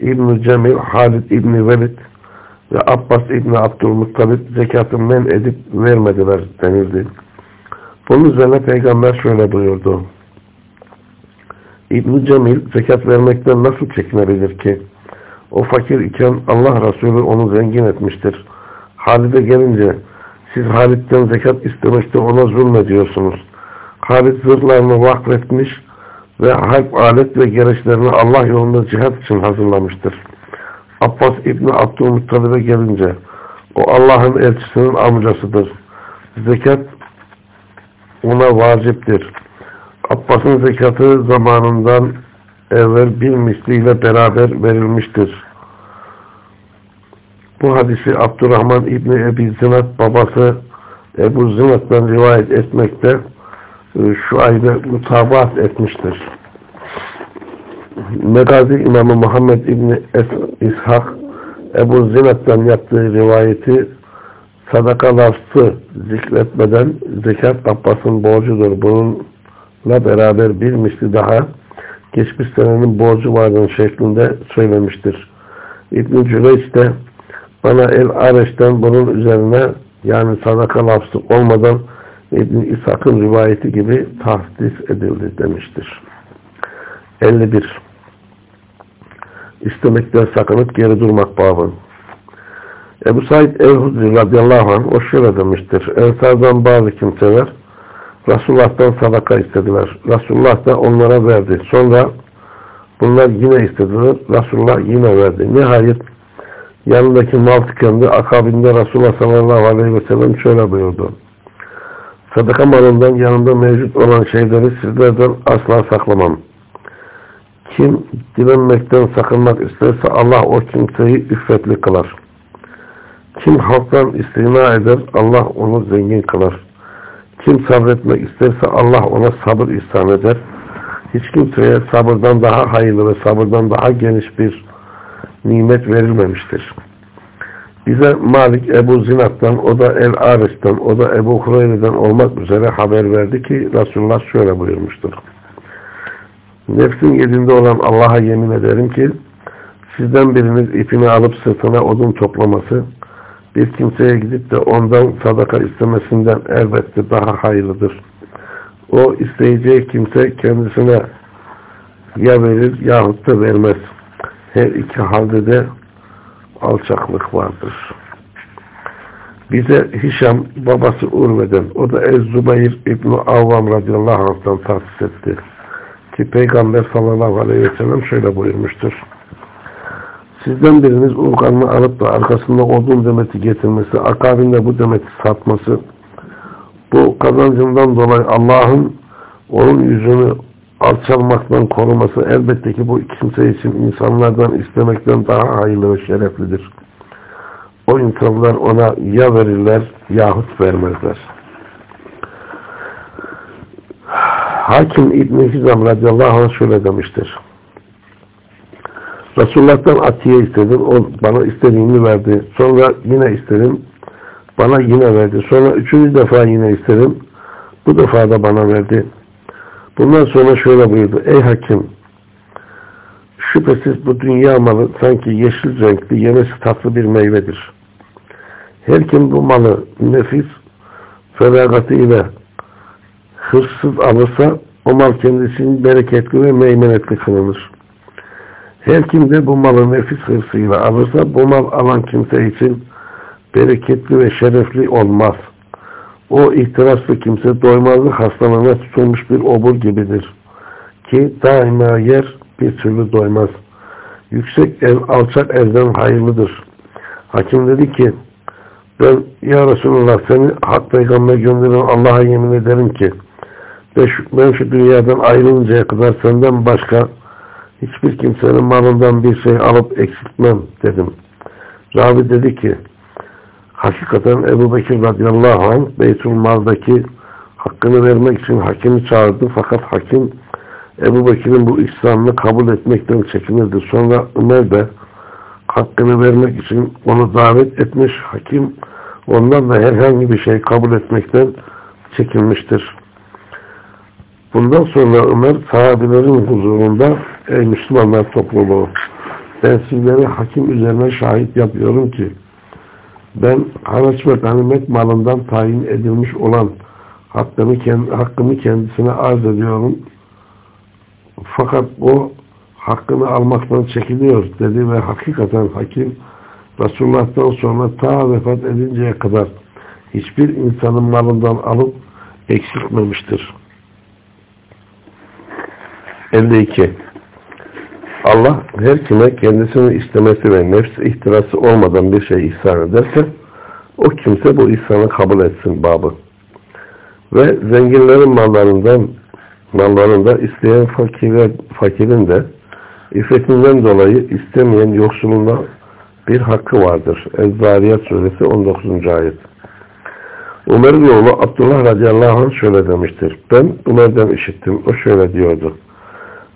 İbn-i Cemil, Halid İbn-i Velid ve Abbas İbn-i Abdülmuttalip zekatı men edip vermediler denildi. Bunun üzerine Peygamber şöyle buyurdu. İbn-i Cemil zekat vermekten nasıl çekinebilir ki? O fakir iken Allah Resulü onu zengin etmiştir. Halid'e gelince siz Halid'den zekat istemekte ona zulmediyorsunuz. Halid zırhlarını vakfetmiş ve harp alet ve gereçlerini Allah yolunda cihat için hazırlamıştır. Abbas İbni Abdülmuttalib'e gelince o Allah'ın elçisinin amcasıdır. Zekat ona vaciptir. Abbas'ın zekatı zamanından evvel bir misliyle beraber verilmiştir. Bu hadisi Abdurrahman İbni Ebi Zinat babası Ebu Zinat'tan rivayet etmekte e, şu ayda mutabat etmiştir. Megazi İmamı Muhammed İbni İshak Ebu Zinat'tan yaptığı rivayeti sadaka lafzı zikretmeden zekat Abbas'ın borcudur. Bununla beraber bir misli daha geçmiş senenin borcu vardır şeklinde söylemiştir. İbn-i de bana El Areş'ten bunun üzerine yani sadaka lafzı olmadan İbn-i İshak'ın rivayeti gibi tahdis edildi demiştir. 51. İstemekten sakınıp geri durmak babın. Ebu Said el-Hudri radıyallahu anh o şöyle demiştir. Ensardan bazı kimseler Resulullah'tan sadaka istediler. Resulullah da onlara verdi. Sonra bunlar yine istediler. Resulullah yine verdi. Nihayet yanındaki mal tükendi. Akabinde Resulullah sallallahu aleyhi ve sellem şöyle buyurdu. Sadaka malından yanında mevcut olan şeyleri sizlerden asla saklamam. Kim dilenmekten sakınmak isterse Allah o kimseyi üffetli kılar. Kim halktan istina eder Allah onu zengin kılar. Kim sabretmek isterse Allah ona sabır ihsan eder. Hiç kimseye sabırdan daha hayırlı ve sabırdan daha geniş bir nimet verilmemiştir. Bize Malik Ebu Zinat'tan, o da El-Aris'ten, o da Ebu Hureyre'den olmak üzere haber verdi ki Resulullah şöyle buyurmuştur. Nefsin yedinde olan Allah'a yemin ederim ki sizden biriniz ipini alıp sırtına odun toplaması bir kimseye gidip de ondan sadaka istemesinden elbette daha hayırlıdır. O isteyeceği kimse kendisine ya verir yahut da vermez. Her iki halde de alçaklık vardır. Bize Hişam babası Urve'den, o da Ez-Zubayr İbn-i Avvam radıyallahu anh'tan tahsis etti. Ki Peygamber sallallahu aleyhi ve sellem şöyle buyurmuştur. Sizden biriniz urganını alıp da arkasında odun demeti getirmesi, akabinde bu demeti satması, bu kazancından dolayı Allah'ın onun yüzünü alçalmaktan koruması elbette ki bu kimse için insanlardan istemekten daha hayırlı ve şereflidir. O insanlar ona ya verirler yahut vermezler. Hakim İbn-i Hizam radıyallahu anh şöyle demiştir. Resulullah'tan atiye istedim. O bana istediğini verdi. Sonra yine istedim. Bana yine verdi. Sonra üçüncü defa yine istedim. Bu defa da bana verdi. Bundan sonra şöyle buyurdu. Ey hakim şüphesiz bu dünya malı sanki yeşil renkli yemesi tatlı bir meyvedir. Her kim bu malı nefis feragatı ile hırsız alırsa o mal kendisinin bereketli ve meymenetli kılınır. Her kim de bu malı nefis hırsıyla alırsa bu mal alan kimse için bereketli ve şerefli olmaz. O ihtiraslı kimse doymazlık hastalığına tutulmuş bir obur gibidir. Ki daima yer bir türlü doymaz. Yüksek ev alçak evden hayırlıdır. Hakim dedi ki ben ya Resulullah seni hak peygamber gönderen Allah'a yemin ederim ki ben şu dünyadan ayrılıncaya kadar senden başka hiçbir kimsenin malından bir şey alıp eksiltmem dedim. Rabi dedi ki hakikaten Ebu Bekir radıyallahu anh Beytül Mal'daki hakkını vermek için hakimi çağırdı fakat hakim Ebu Bekir'in bu ihsanını kabul etmekten çekinirdi. Sonra Ömer de hakkını vermek için onu davet etmiş. Hakim ondan da herhangi bir şey kabul etmekten çekinmiştir. Bundan sonra Ömer sahabelerin huzurunda ey Müslümanlar topluluğu ben sizleri hakim üzerine şahit yapıyorum ki ben haraç ve ganimet malından tayin edilmiş olan hakkımı, kendi, hakkımı kendisine arz ediyorum. Fakat o hakkını almaktan çekiliyor dedi ve hakikaten hakim Resulullah'tan sonra ta vefat edinceye kadar hiçbir insanın malından alıp eksiltmemiştir. 52. Allah her kime kendisini istemesi ve nefs ihtirası olmadan bir şey ihsan ederse o kimse bu ihsanı kabul etsin babı. Ve zenginlerin mallarından mallarında isteyen fakire, fakirin de iffetinden dolayı istemeyen yoksuluna bir hakkı vardır. Ez-Zariyat suresi 19. ayet. Ömer'in oğlu Abdullah radıyallahu anh şöyle demiştir. Ben Ömer'den işittim. O şöyle diyordu.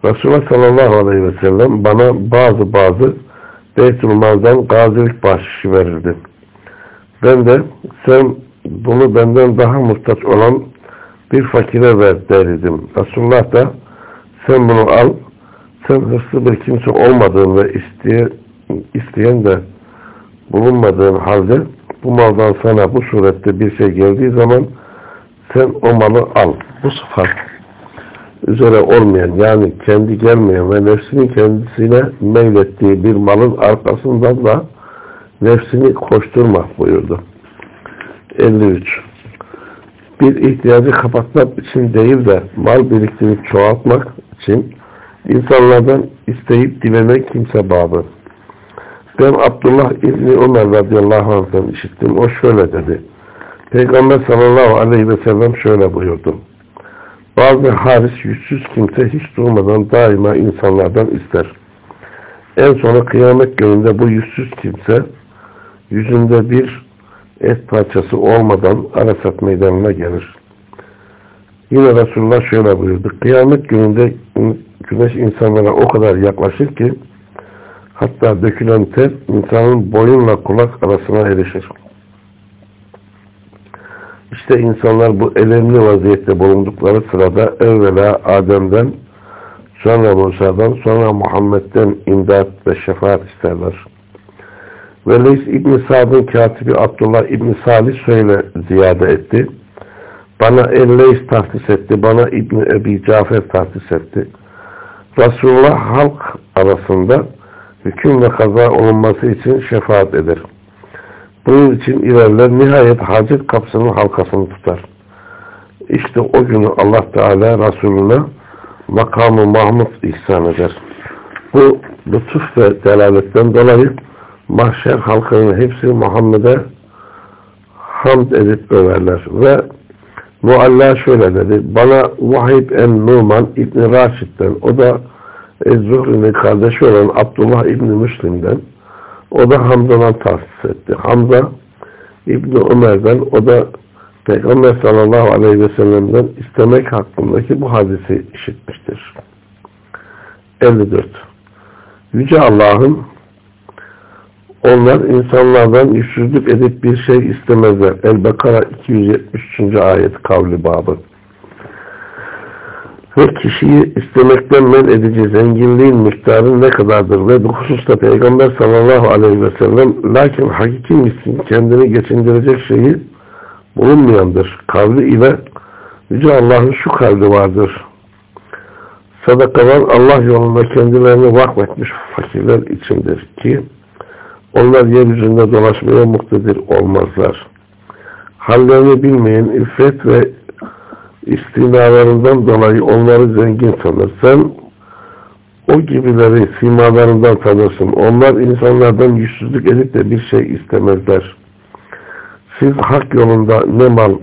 Resulullah sallallahu aleyhi ve sellem bana bazı bazı Beytülmal'dan gazilik bahşişi verirdi. Ben de sen bunu benden daha muhtaç olan bir fakire ver derdim. Resulullah da sen bunu al sen hırslı bir kimse olmadığın ve isteye, isteyen de bulunmadığın halde bu maldan sana bu surette bir şey geldiği zaman sen o malı al. Bu sıfat üzere olmayan yani kendi gelmeyen ve nefsinin kendisine meylettiği bir malın arkasından da nefsini koşturma buyurdu. 53. Bir ihtiyacı kapatmak için değil de mal biriktirip çoğaltmak için insanlardan isteyip dilemek kimse babı. Ben Abdullah İbni Ömer radıyallahu anh'tan işittim. O şöyle dedi. Peygamber sallallahu aleyhi ve sellem şöyle buyurdu. Bazı haris yüzsüz kimse hiç durmadan daima insanlardan ister. En sonra kıyamet gününde bu yüzsüz kimse yüzünde bir et parçası olmadan Arasat meydanına gelir. Yine Resulullah şöyle buyurdu. Kıyamet gününde güneş insanlara o kadar yaklaşır ki hatta dökülen ter insanın boyunla kulak arasına erişir. İşte insanlar bu elemli vaziyette bulundukları sırada evvela Adem'den, sonra Musa'dan, sonra Muhammed'den imdat ve şefaat isterler. Ve Leys İbni Sa'd'ın katibi Abdullah İbni Salih şöyle ziyade etti. Bana El-Leys tahsis etti, bana İbni Ebi Cafer tahsis etti. Resulullah halk arasında hüküm ve kaza olunması için şefaat eder. Bunun için ilerler nihayet hacet kapsının halkasını tutar. İşte o günü Allah Teala Resulüne makamı Mahmud ihsan eder. Bu lütuf ve delaletten dolayı mahşer halkının hepsi Muhammed'e hamd edip överler. Ve Mualla şöyle dedi. Bana Vahib en-Numan İbni Raşid'den o da Ez-Zuhri'nin kardeşi olan Abdullah İbni Müslim'den o da Hamza'dan tahsis etti. Hamza İbni Ömer'den o da Peygamber sallallahu aleyhi ve sellem'den istemek hakkındaki bu hadisi işitmiştir. 54. Yüce Allah'ın onlar insanlardan yüzsüzlük edip bir şey istemezler. El-Bakara 273. ayet kavli babı ve kişiyi istemekten men edici zenginliğin miktarı ne kadardır ve bu hususta Peygamber sallallahu aleyhi ve sellem lakin hakiki misin kendini geçindirecek şeyi bulunmayandır. Kavli ile Yüce Allah'ın şu kavli vardır. Sadakalar Allah yolunda kendilerini vakfetmiş fakirler içindir ki onlar yeryüzünde dolaşmaya muktedir olmazlar. Hallerini bilmeyen iffet ve istinalarından dolayı onları zengin sanır. Sen o gibileri simalarından tanırsın. Onlar insanlardan yüzsüzlük edip de bir şey istemezler. Siz hak yolunda ne mal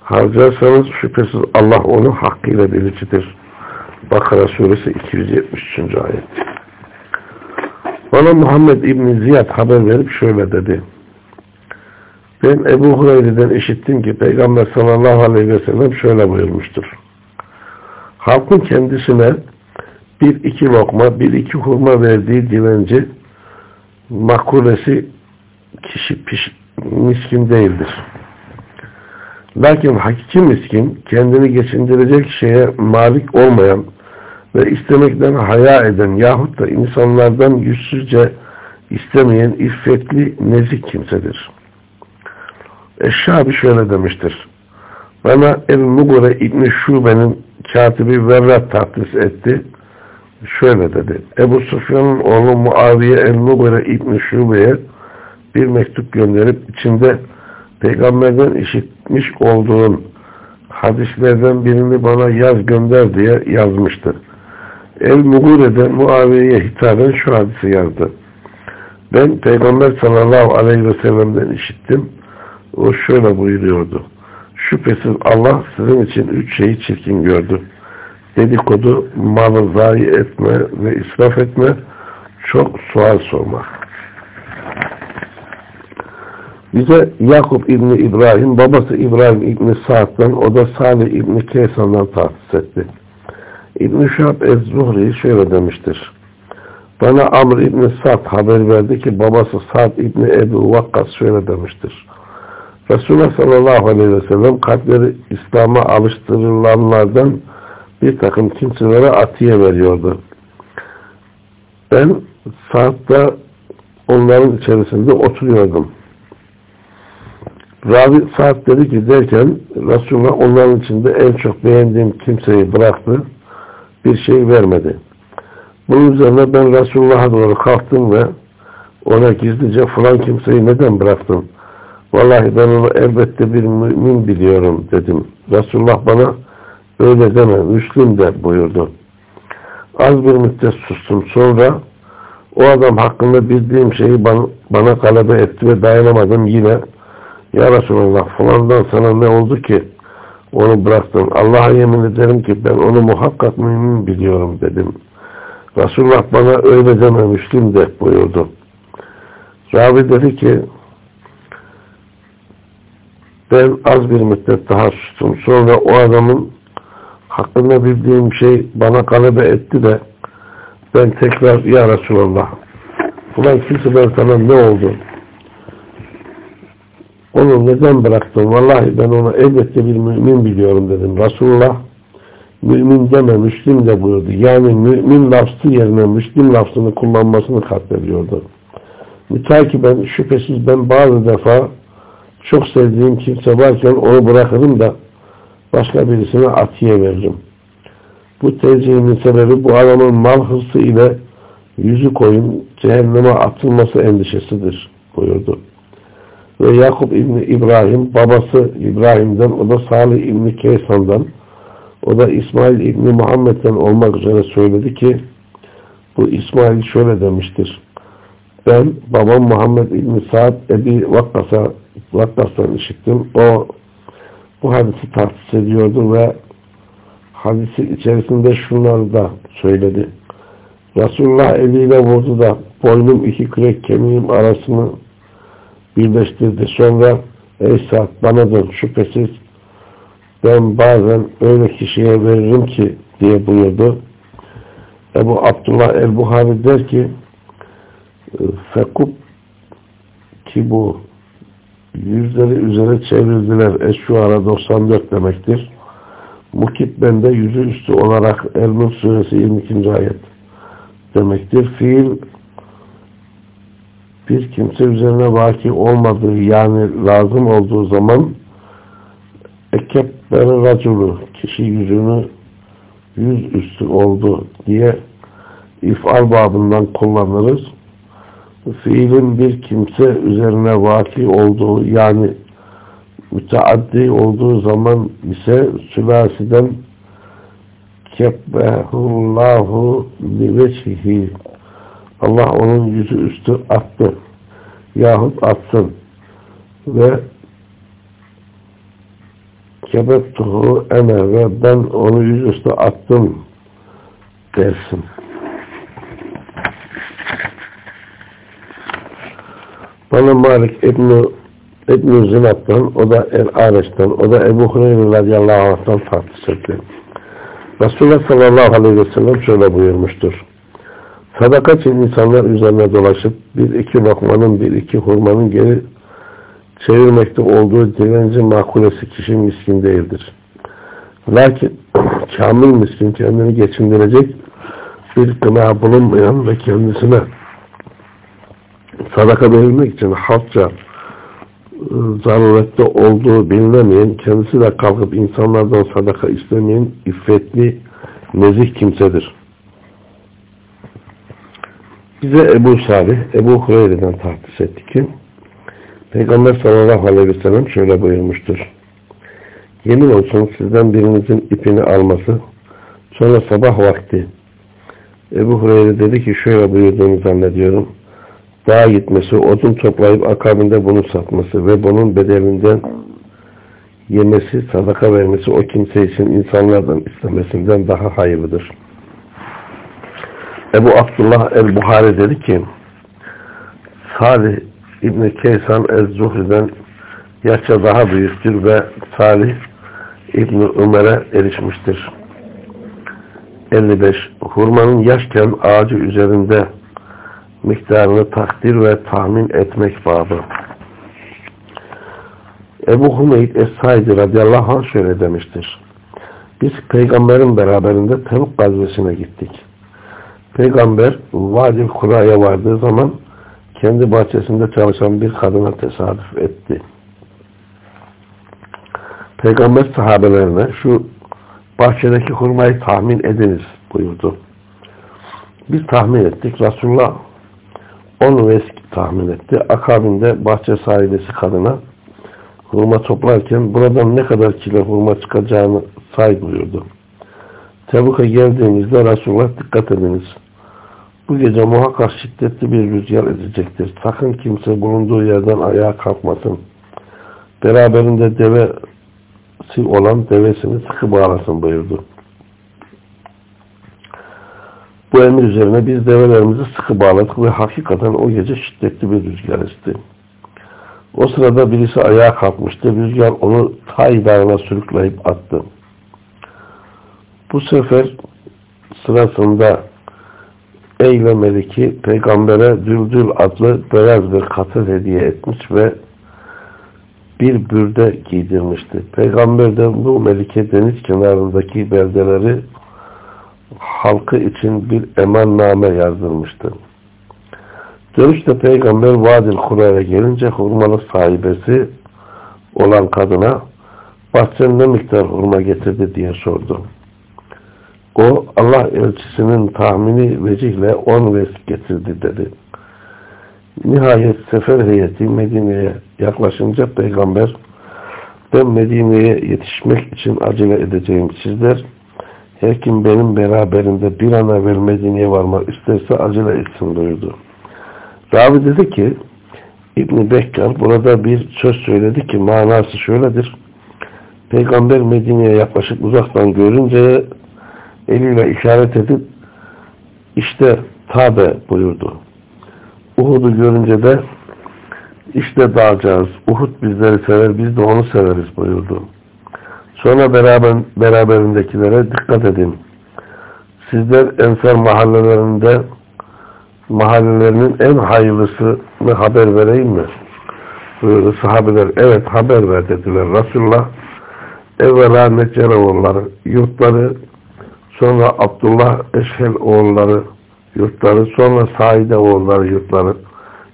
harcarsanız şüphesiz Allah onu hakkıyla bilicidir. Bakara suresi 273. ayet. Bana Muhammed İbni Ziyad haber verip şöyle dedi. Ben Ebu Hureyre'den işittim ki Peygamber sallallahu aleyhi ve sellem şöyle buyurmuştur. Halkın kendisine bir iki lokma, bir iki hurma verdiği dilenci makulesi kişi piş, miskin değildir. Lakin hakiki miskin kendini geçindirecek şeye malik olmayan ve istemekten haya eden yahut da insanlardan yüzsüzce istemeyen iffetli nezik kimsedir. Eşşabi şöyle demiştir. Bana El-Mugure İbni Şube'nin katibi Verrat tahtis etti. Şöyle dedi. Ebu Sufyan'ın oğlu Muaviye El-Mugure İbni Şube'ye bir mektup gönderip içinde peygamberden işitmiş olduğun hadislerden birini bana yaz gönder diye yazmıştı. El-Mugure'de Muaviye'ye hitaben şu hadisi yazdı. Ben Peygamber sallallahu aleyhi ve sellem'den işittim. O şöyle buyuruyordu. Şüphesiz Allah sizin için üç şeyi çirkin gördü. Dedikodu, malı zayi etme ve israf etme, çok sual sormak. Bize Yakup İbni İbrahim, babası İbrahim İbni Sa'd'dan, o da Salih İbni Kaysan'dan tahsis etti. İbn-i Şahab Ez-Zuhri şöyle demiştir. Bana Amr İbni Sa'd haber verdi ki babası Sa'd İbni Ebu Vakkas şöyle demiştir. Resulullah sallallahu aleyhi ve sellem kalpleri İslam'a alıştırılanlardan bir takım kimselere atiye veriyordu. Ben Sa'd'da onların içerisinde oturuyordum. Rabi Sa'd dedi ki derken Resulullah onların içinde en çok beğendiğim kimseyi bıraktı. Bir şey vermedi. Bunun üzerine ben Resulullah'a doğru kalktım ve ona gizlice falan kimseyi neden bıraktın? Vallahi ben onu elbette bir mümin biliyorum dedim. Resulullah bana öyle deme, Müslüm de buyurdu. Az bir müddet sustum. Sonra o adam hakkında bildiğim şeyi bana, bana etti ve dayanamadım yine. Ya Resulallah falandan sana ne oldu ki onu bıraktın? Allah'a yemin ederim ki ben onu muhakkak mümin biliyorum dedim. Resulullah bana öyle deme Müslüm de buyurdu. Rabi dedi ki ben az bir müddet daha sustum. Sonra o adamın hakkında bildiğim şey bana galebe etti de ben tekrar ya Resulallah ulan kimse ben sana ne oldu? Onu neden bıraktın? Vallahi ben ona elbette bir mümin biliyorum dedim. Resulullah mümin deme, müslim de buyurdu. Yani mümin lafzı yerine müslim lafzını kullanmasını katlediyordu. Mütakiben şüphesiz ben bazı defa çok sevdiğim kimse varken onu bırakırım da başka birisine atiye veririm. Bu tercihimin sebebi bu adamın mal hırsı ile yüzü koyun cehenneme atılması endişesidir buyurdu. Ve Yakup İbni İbrahim babası İbrahim'den o da Salih İbni Keysan'dan o da İsmail İbni Muhammed'den olmak üzere söyledi ki bu İsmail şöyle demiştir. Ben babam Muhammed İbni Sa'd Ebi Vakkas'a Vakkas'tan işittim. O bu hadisi tahsis ediyordu ve hadisi içerisinde şunları da söyledi. Resulullah eliyle vurdu da boynum iki kürek kemiğim arasını birleştirdi. Sonra ey Sa'd bana dön şüphesiz ben bazen öyle kişiye veririm ki diye buyurdu. Ebu Abdullah el-Buhari der ki fekub ki bu yüzleri üzere çevirdiler. Eşşuara 94 demektir. Mukit bende yüzü üstü olarak El-Mulk suresi 22. ayet demektir. Fiil bir kimse üzerine vaki olmadığı yani lazım olduğu zaman ekebber raculu kişi yüzünü yüz üstü oldu diye ifal babından kullanırız fiilin bir kimse üzerine vaki olduğu yani müteaddi olduğu zaman ise sülasiden kebbehullahu liveçhihi Allah onun yüzü üstü attı yahut atsın ve kebettuhu ene ve ben onu yüzüstü attım dersin. Bana Malik İbni İbn-i Zülat'tan, o da El-Areş'ten, o da Ebu Hureyre radıyallahu anh'tan tahsis etti. Resulullah sallallahu aleyhi ve sellem şöyle buyurmuştur. Sadaka için insanlar üzerine dolaşıp bir iki lokmanın bir iki hurmanın geri çevirmekte olduğu dilenci makulesi kişi miskin değildir. Lakin <clears throat> kamil miskin kendini geçindirecek bir gına bulunmayan ve kendisine sadaka verilmek için halkça ıı, zarurette olduğu bilinemeyen, kendisi de kalkıp insanlardan sadaka istemeyen iffetli, nezih kimsedir. Bize Ebu Salih, Ebu Hureyre'den tahsis etti ki, Peygamber sallallahu aleyhi ve sellem şöyle buyurmuştur. Yemin olsun sizden birinizin ipini alması, sonra sabah vakti Ebu Hureyre dedi ki şöyle buyurduğunu zannediyorum. Dağa gitmesi, odun toplayıp akabinde bunu satması ve bunun bedelinden yemesi, sadaka vermesi o kimse için insanlardan istemesinden daha hayırlıdır. Ebu Abdullah el-Buhari dedi ki Salih İbni Keysan el-Zuhri'den yaşça daha büyüktür ve Salih İbni Ömer'e erişmiştir. 55. Hurmanın yaşken ağacı üzerinde miktarını takdir ve tahmin etmek babı. Ebu Hümeyd Es-Said radıyallahu anh şöyle demiştir. Biz peygamberin beraberinde Tebuk gazvesine gittik. Peygamber Vadil Kura'ya vardığı zaman kendi bahçesinde çalışan bir kadına tesadüf etti. Peygamber sahabelerine şu bahçedeki hurmayı tahmin ediniz buyurdu. Biz tahmin ettik. Resulullah onu vesk tahmin etti. Akabinde bahçe sahibesi kadına hurma toplarken buradan ne kadar kilo hurma çıkacağını say buyurdu. Tebuk'a geldiğimizde Resulullah dikkat ediniz. Bu gece muhakkak şiddetli bir rüzgar edecektir. Sakın kimse bulunduğu yerden ayağa kalkmasın. Beraberinde devesi olan devesini sıkı bağlasın buyurdu. Bu emir üzerine biz develerimizi sıkı bağladık ve hakikaten o gece şiddetli bir rüzgar esti. O sırada birisi ayağa kalkmıştı. Rüzgar onu Tay dağına sürükleyip attı. Bu sefer sırasında Eyle Meliki peygambere Düldül adlı beyaz bir katır hediye etmiş ve bir bürde giydirmişti. Peygamber de bu melike deniz kenarındaki beldeleri halkı için bir emanname yazdırmıştı. Dönüşte peygamber Vadil Kura'ya gelince hurmalı sahibesi olan kadına bahçen ne miktar hurma getirdi diye sordu. O Allah elçisinin tahmini vecihle on vesk getirdi dedi. Nihayet sefer heyeti Medine'ye yaklaşınca peygamber ben Medine'ye yetişmek için acele edeceğim. Sizler her kim benim beraberinde bir an evvel Medine'ye varmak isterse acele etsin buyurdu. Ravi dedi ki İbn Bekkar burada bir söz söyledi ki manası şöyledir. Peygamber Medine'ye yaklaşık uzaktan görünce eliyle işaret edip işte tabe buyurdu. Uhud'u görünce de işte dağacağız. Uhud bizleri sever, biz de onu severiz buyurdu. Sonra beraber, beraberindekilere dikkat edin. Sizler Ensar mahallelerinde mahallelerinin en hayırlısını haber vereyim mi? Buyurdu sahabeler. Evet haber ver dediler. Resulullah evvela Neccere oğulları, yurtları, sonra Abdullah Eşhel oğulları, yurtları, sonra Saide oğulları, yurtları,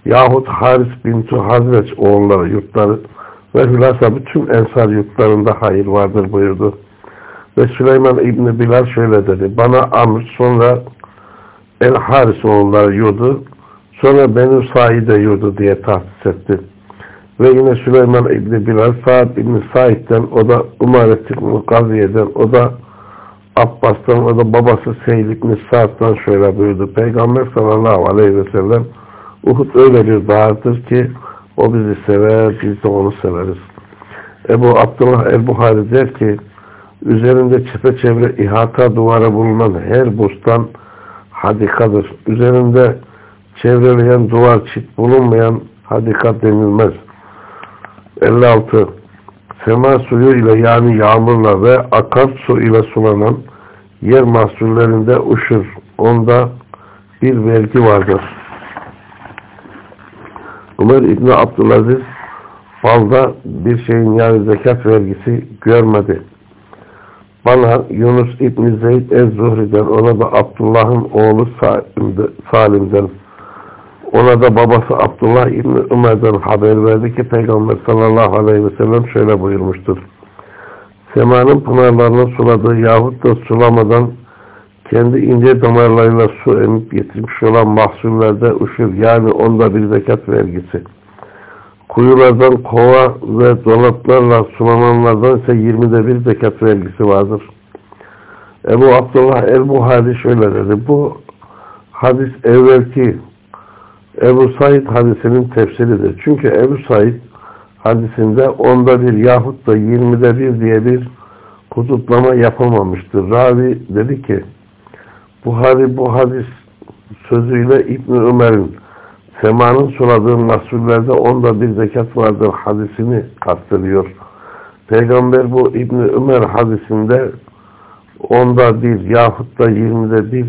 yahut Haris bintu Hazreç oğulları, yurtları, ve hülasa bütün ensar yurtlarında hayır vardır buyurdu. Ve Süleyman İbni Bilal şöyle dedi. Bana Amr sonra El Haris oğulları yurdu. Sonra Benu Said'e yurdu diye tahsis etti. Ve yine Süleyman İbni Bilal Sa'd İbni Said'den o da Umaret İbni Gaziye'den o da Abbas'tan o da babası Seyyid İbni Sa'd'dan şöyle buyurdu. Peygamber sallallahu aleyhi ve sellem Uhud öyle bir dağdır ki o bizi sever, biz de onu severiz. Ebu Abdullah el-Buhari der ki, üzerinde çepeçevre ihata duvara bulunan her bostan hadikadır. Üzerinde çevreleyen duvar çit bulunmayan hadikat denilmez. 56. Sema suyu ile yani yağmurla ve akar su ile sulanan yer mahsullerinde uşur. Onda bir vergi vardır. Ömer İbni Abdülaziz falda bir şeyin yani zekat vergisi görmedi. Bana Yunus İbni Zeyd Ez-Zuhri'den, ona da Abdullah'ın oğlu Salim'den, ona da babası Abdullah İbni Ömer'den haber verdi ki Peygamber sallallahu aleyhi ve sellem şöyle buyurmuştur. Semanın pınarlarını suladığı yahut da sulamadan kendi ince damarlarıyla su emip getirmiş olan mahsullerde uşur yani onda bir zekat vergisi. Kuyulardan kova ve dolaplarla sulananlardan ise yirmide bir zekat vergisi vardır. Ebu Abdullah el-Buhari şöyle dedi. Bu hadis evvelki Ebu Said hadisinin tefsiridir. Çünkü Ebu Said hadisinde onda bir yahut da yirmide bir diye bir kutuplama yapılmamıştır. Ravi dedi ki Buhari bu hadis sözüyle İbn Ömer'in semanın suladığı nasullerde onda bir zekat vardır hadisini kastediyor. Peygamber bu İbn Ömer hadisinde onda bir yahut da yirmide bir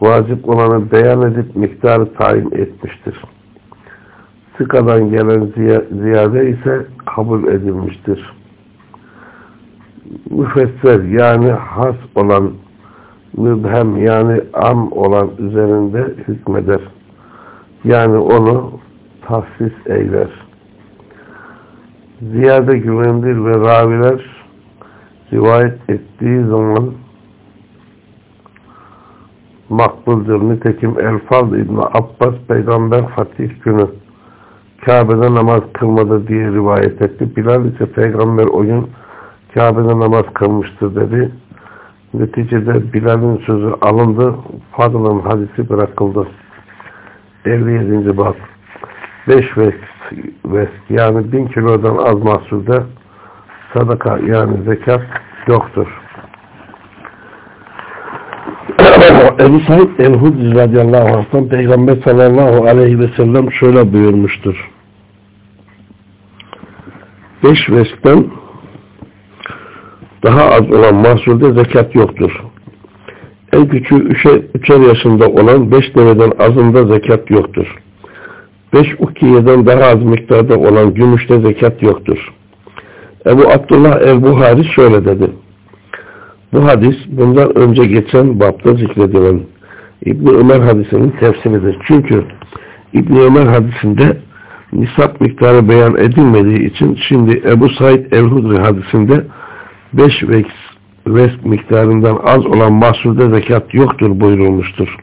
vacip olanı beyan edip miktarı tayin etmiştir. Sıkadan gelen ziyade ise kabul edilmiştir. Müfesser yani has olan mübhem yani am olan üzerinde hükmeder. Yani onu tahsis eyler. Ziyade güvenilir ve raviler rivayet ettiği zaman makbuldür. Nitekim Elfal İbni Abbas Peygamber Fatih günü Kabe'de namaz kılmadı diye rivayet etti. Bilal ise Peygamber o gün Kabe'de namaz kılmıştır dedi. Neticede Bilal'in sözü alındı. Fadıl'ın hadisi bırakıldı. 57. bab 5 vest, vest yani 1000 kilodan az mahsulde sadaka yani zekat yoktur. <coughs> Ebu Said el-Hudri radıyallahu anh'tan Peygamber sallallahu aleyhi ve sellem şöyle buyurmuştur. Beş vestten daha az olan mahsulde zekat yoktur. En küçüğü üçer, üçer yaşında olan beş deveden azında zekat yoktur. Beş ukiyeden daha az miktarda olan gümüşte zekat yoktur. Ebu Abdullah el-Buhari şöyle dedi. Bu hadis bundan önce geçen bapta zikredilen İbni Ömer hadisinin tefsiridir. Çünkü İbni Ömer hadisinde nisap miktarı beyan edilmediği için şimdi Ebu Said el-Hudri hadisinde 5 vesk miktarından az olan mahsulde zekat yoktur buyurulmuştur.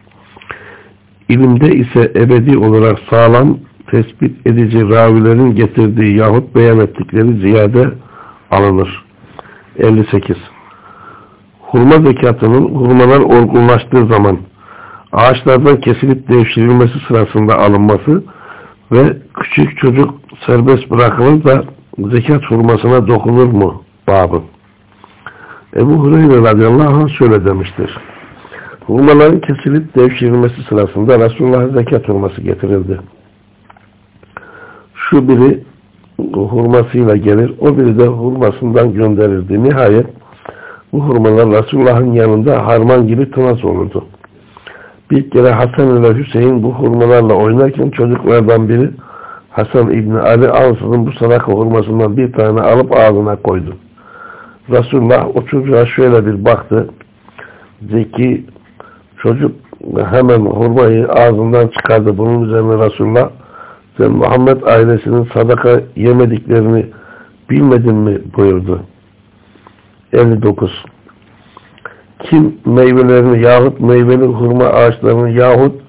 İlimde ise ebedi olarak sağlam tespit edici ravilerin getirdiği yahut beyan ettikleri ziyade alınır. 58. Hurma zekatının hurmalar olgunlaştığı zaman ağaçlardan kesilip devşirilmesi sırasında alınması ve küçük çocuk serbest bırakılır da zekat hurmasına dokunur mu? Babı. Ebu Hureyre radıyallahu anh şöyle demiştir. Hurmaların kesilip devşirilmesi sırasında Resulullah'a zekat hurması getirildi. Şu biri hurmasıyla gelir, o biri de hurmasından gönderirdi. Nihayet bu hurmalar Resulullah'ın yanında harman gibi tınas olurdu. Bir kere Hasan ile Hüseyin bu hurmalarla oynarken çocuklardan biri Hasan İbni Ali ansızın bu sadaka hurmasından bir tane alıp ağzına koydu. Resulullah o çocuğa şöyle bir baktı. Zeki çocuk hemen hurmayı ağzından çıkardı. Bunun üzerine Resulullah sen Muhammed ailesinin sadaka yemediklerini bilmedin mi buyurdu. 59 Kim meyvelerini yahut meyveli hurma ağaçlarını yahut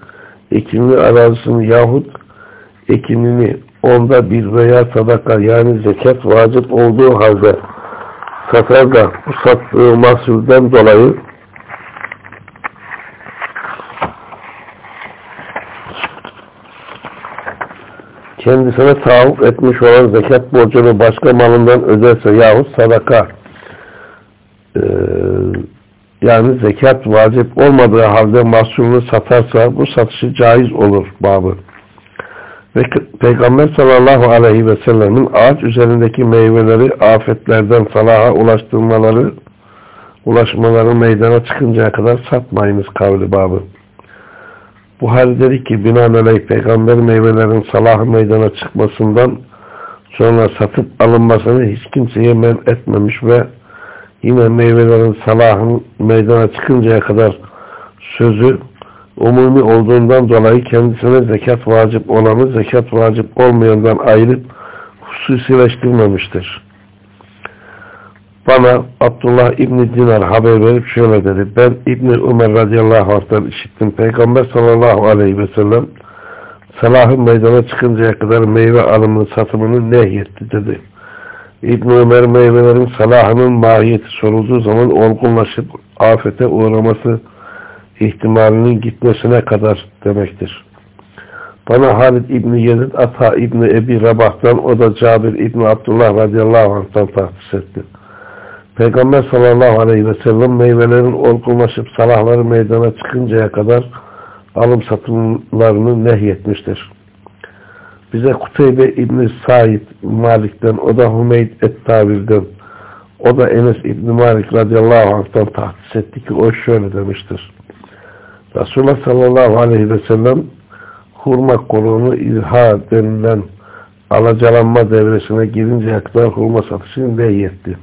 ekinli arazisini yahut ekinini onda bir veya sadaka yani zekat vacip olduğu halde satar da bu sattığı mahsulden dolayı kendisine tahakkuk etmiş olan zekat borcunu başka malından öderse yahut sadaka e, yani zekat vacip olmadığı halde mahsulünü satarsa bu satışı caiz olur babı. Ve Peygamber sallallahu aleyhi ve sellemin ağaç üzerindeki meyveleri afetlerden salaha ulaştırmaları, ulaşmaları meydana çıkıncaya kadar satmayınız kavli babı. Buhari dedi ki binaenaleyh peygamber meyvelerin salahı meydana çıkmasından sonra satıp alınmasını hiç kimseye men etmemiş ve yine meyvelerin salahın meydana çıkıncaya kadar sözü umumi olduğundan dolayı kendisine zekat vacip olanı zekat vacip olmayandan ayırıp hususileştirmemiştir. Bana Abdullah İbni Dinar haber verip şöyle dedi. Ben İbni Ömer radıyallahu anh'tan işittim. Peygamber sallallahu aleyhi ve sellem salahın meydana çıkıncaya kadar meyve alımının satımını nehyetti dedi. İbn Ömer meyvelerin salahının mahiyeti sorulduğu zaman olgunlaşıp afete uğraması ihtimalinin gitmesine kadar demektir. Bana Halid İbni Yezid Ata İbni Ebi Rabah'tan o da Cabir İbni Abdullah radıyallahu anh'tan tahsis etti. Peygamber sallallahu aleyhi ve sellem meyvelerin olgunlaşıp salahları meydana çıkıncaya kadar alım satımlarını nehyetmiştir. Bize Kuteybe İbni Said Malik'ten, o da Hümeyd Et-Tavir'den, o da Enes İbni Malik radıyallahu anh'tan tahsis etti ki o şöyle demiştir. Resulullah sallallahu aleyhi ve sellem hurma kolunu izha denilen alacalanma devresine girinceye kadar hurma satışını nehyetti.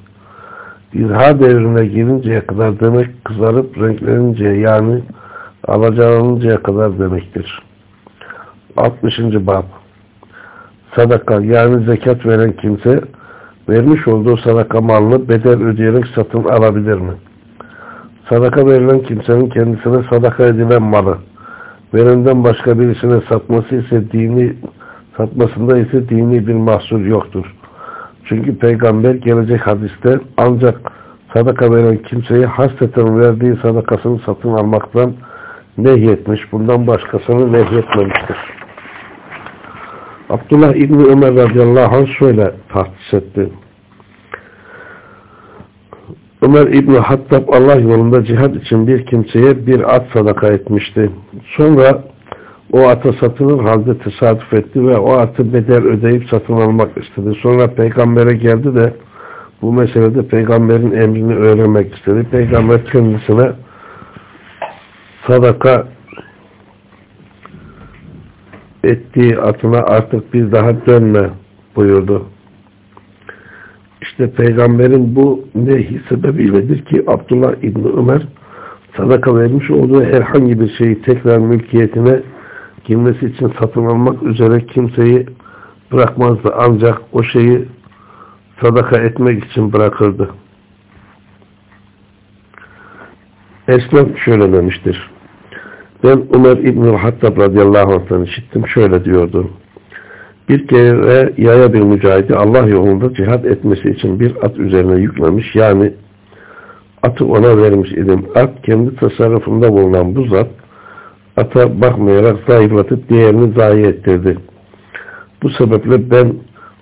İzha devrine girinceye kadar demek kızarıp renklerince yani alacalanıncaya kadar demektir. 60. Bab Sadaka yani zekat veren kimse vermiş olduğu sadaka malını bedel ödeyerek satın alabilir mi? Sadaka verilen kimsenin kendisine sadaka edilen malı verenden başka birisine satması ise dini satmasında ise dini bir mahsur yoktur. Çünkü peygamber gelecek hadiste ancak sadaka veren kimseyi hasreten verdiği sadakasını satın almaktan nehyetmiş. Bundan başkasını nehyetmemiştir. Abdullah İbni Ömer radıyallahu anh şöyle tahsis etti. Ömer İbni Hattab Allah yolunda cihad için bir kimseye bir at sadaka etmişti. Sonra o ata satılır halde tesadüf etti ve o atı bedel ödeyip satın almak istedi. Sonra peygambere geldi de bu meselede peygamberin emrini öğrenmek istedi. Peygamber kendisine sadaka ettiği atına artık bir daha dönme buyurdu. İşte peygamberin bu nehi sebebiyledir ki Abdullah İbni Ömer sadaka vermiş olduğu herhangi bir şeyi tekrar mülkiyetine girmesi için satın almak üzere kimseyi bırakmazdı. Ancak o şeyi sadaka etmek için bırakırdı. Eslem şöyle demiştir. Ben Ömer İbn-i Hattab radıyallahu anh'tan işittim. Şöyle diyordu. Bir kere yaya bir mücahidi Allah yolunda cihad etmesi için bir at üzerine yüklemiş. Yani atı ona vermiş idim. At kendi tasarrufunda bulunan bu zat ata bakmayarak zayıflatıp diğerini zayi ettirdi. Bu sebeple ben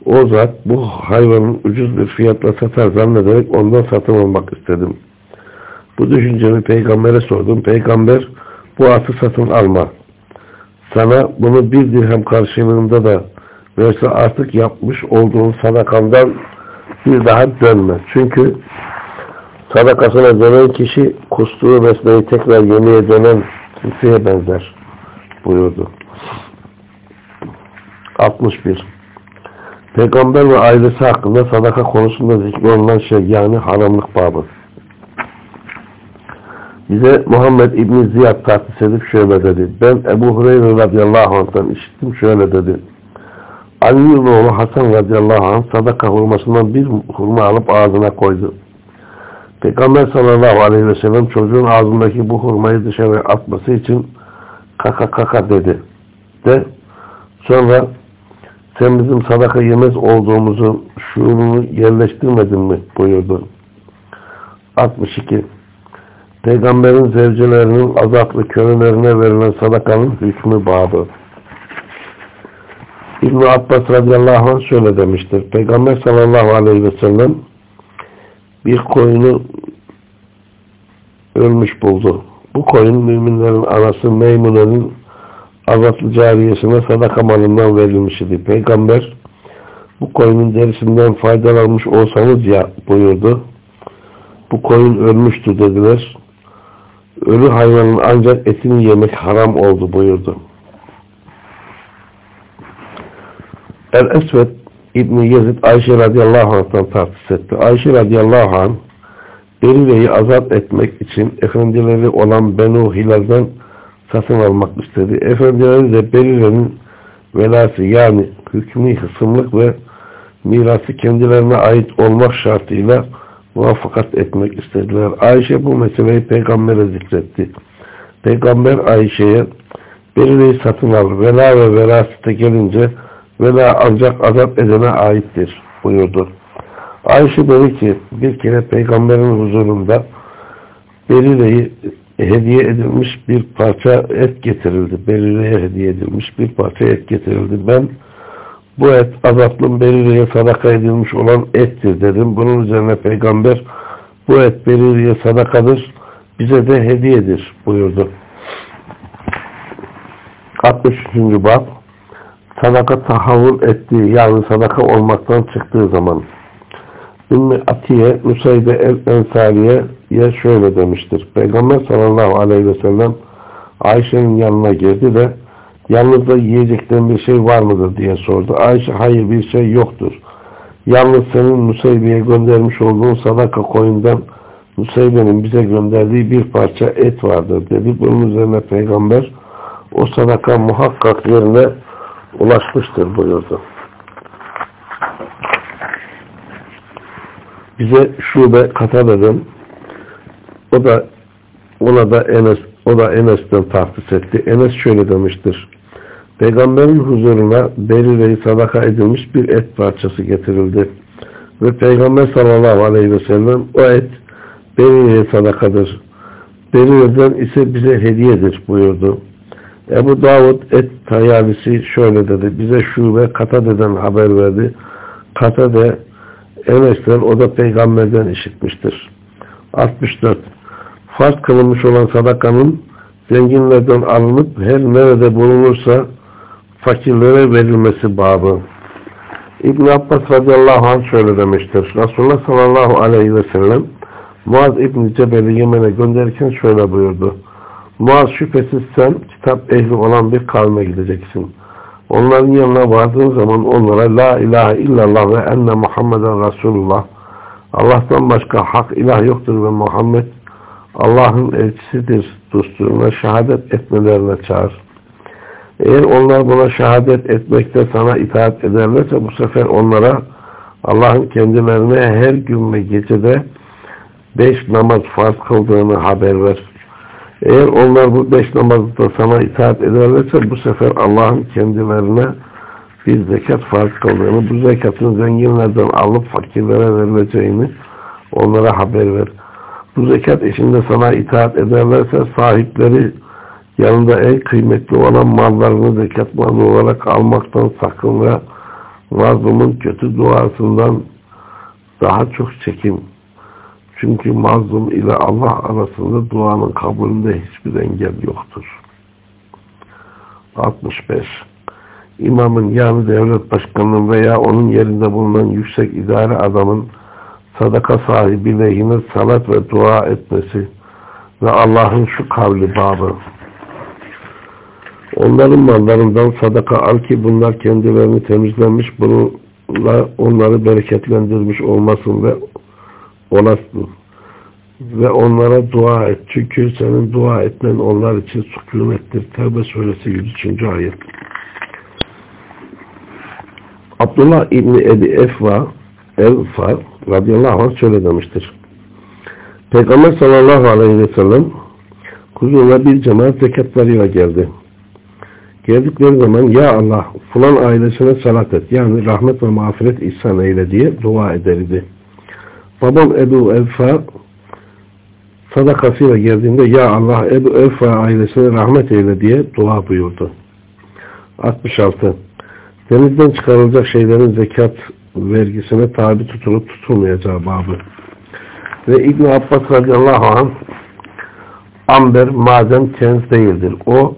o zat bu hayvanın ucuz bir fiyatla satar zannederek ondan satın almak istedim. Bu düşüncemi peygambere sordum. Peygamber bu atı satın alma. Sana bunu bir dirhem karşılığında da verse artık yapmış olduğun sadakandan bir daha dönme. Çünkü sadakasına dönen kişi kustuğu besleyi tekrar yemeye dönen kimseye benzer buyurdu. 61. Peygamber ve ailesi hakkında sadaka konusunda zikrolunan şey yani haramlık babı. Bize Muhammed İbni Ziyad tahsis edip şöyle dedi. Ben Ebu Hureyre radıyallahu anh'tan işittim şöyle dedi. Ali'nin oğlu Hasan radıyallahu anh sadaka hurmasından bir hurma alıp ağzına koydu. Peygamber sallallahu aleyhi ve sellem çocuğun ağzındaki bu hurmayı dışarı atması için kaka kaka dedi. De sonra sen bizim sadaka yemez olduğumuzu şuurunu yerleştirmedin mi buyurdu. 62. Peygamberin zevcelerinin azaplı kölelerine verilen sadakanın hükmü babı. İbn-i Abbas radıyallahu anh şöyle demiştir. Peygamber sallallahu aleyhi ve sellem bir koyunu ölmüş buldu. Bu koyun müminlerin anası Meymune'nin azatlı cariyesine sadaka malından verilmiş idi. Peygamber bu koyunun derisinden faydalanmış olsanız ya buyurdu. Bu koyun ölmüştü dediler. Ölü hayvanın ancak etini yemek haram oldu buyurdu. El-Esved İbni Yezid Ayşe radıyallahu anh'tan tartış etti. Ayşe radıyallahu anh Berire'yi azat etmek için efendileri olan Benu Hilal'den satın almak istedi. Efendileri de Berire'nin velası yani hükmü hısımlık ve mirası kendilerine ait olmak şartıyla muvaffakat etmek istediler. Ayşe bu meseleyi peygambere zikretti. Peygamber Ayşe'ye Berire'yi satın al. Vela ve verasete gelince vela ancak azap edene aittir buyurdu. Ayşe dedi ki bir kere peygamberin huzurunda Berire'yi hediye edilmiş bir parça et getirildi. Berire'ye hediye edilmiş bir parça et getirildi. Ben bu et azatlım Berire'ye sadaka edilmiş olan ettir dedim. Bunun üzerine peygamber bu et Berire'ye sadakadır. Bize de hediyedir buyurdu. 63. bab sadaka tahavvul ettiği yani sadaka olmaktan çıktığı zaman Ümmü Atiye Nusaybe el-Ensariye'ye şöyle demiştir. Peygamber sallallahu aleyhi ve sellem Ayşe'nin yanına girdi ve yanınızda yiyecekten bir şey var mıdır diye sordu. Ayşe hayır bir şey yoktur. Yalnız senin Nusaybe'ye göndermiş olduğun sadaka koyundan Nusaybe'nin bize gönderdiği bir parça et vardır dedi. Bunun üzerine peygamber o sadaka muhakkak yerine ulaşmıştır buyurdu. bize şube Katade'den o da ona da Enes o da Enes'ten tahsis etti. Enes şöyle demiştir. Peygamberin huzuruna Berire'yi sadaka edilmiş bir et parçası getirildi. Ve Peygamber sallallahu aleyhi ve sellem o et Berire'ye sadakadır. Berire'den ise bize hediyedir buyurdu. Ebu Davud et tayalisi şöyle dedi. Bize şube Katade'den haber verdi. Katade Enes'ten o da peygamberden işitmiştir. 64. Farz kılınmış olan sadakanın zenginlerden alınıp her nerede bulunursa fakirlere verilmesi babı. İbn Abbas radıyallahu anh şöyle demiştir. Resulullah sallallahu aleyhi ve sellem Muaz İbni Cebel'i Yemen'e gönderirken şöyle buyurdu. Muaz şüphesiz sen kitap ehli olan bir kavme gideceksin. Onların yanına vardığın zaman onlara La ilahe illallah ve enne Muhammeden Resulullah Allah'tan başka hak ilah yoktur ve Muhammed Allah'ın elçisidir dusturuna şehadet etmelerine çağır. Eğer onlar buna şehadet etmekte sana itaat ederlerse bu sefer onlara Allah'ın kendilerine her gün ve gecede beş namaz farz kıldığını haber ver. Eğer onlar bu beş namazda sana itaat ederlerse bu sefer Allah'ın kendilerine bir zekat farz kıldığını, bu zekatın zenginlerden alıp fakirlere verileceğini onlara haber ver. Bu zekat işinde sana itaat ederlerse sahipleri yanında en kıymetli olan mallarını zekat malı olarak almaktan sakın ve mazlumun kötü duasından daha çok çekin. Çünkü mazlum ile Allah arasında duanın kabulünde hiçbir engel yoktur. 65. İmamın yani devlet başkanının veya onun yerinde bulunan yüksek idare adamın sadaka sahibi lehine salat ve dua etmesi ve Allah'ın şu kavli babı. Onların mallarından sadaka al ki bunlar kendilerini temizlenmiş bununla onları bereketlendirmiş olmasın ve olasın. Ve onlara dua et. Çünkü senin dua etmen onlar için sükunettir. Tevbe suresi 103. ayet. Abdullah İbni Ebi Efva El-Far radıyallahu anh şöyle demiştir. Peygamber sallallahu aleyhi ve sellem huzuruna bir cemaat zekatlarıyla geldi. Geldikleri zaman ya Allah falan ailesine salat et yani rahmet ve mağfiret ihsan eyle diye dua ederdi. Babam Ebu Elfa sadakasıyla geldiğinde ya Allah Ebu Elfa ailesine rahmet eyle diye dua buyurdu. 66. Denizden çıkarılacak şeylerin zekat vergisine tabi tutulup tutulmayacağı babı. Ve İbn Abbas radıyallahu anh amber maden kenz değildir. O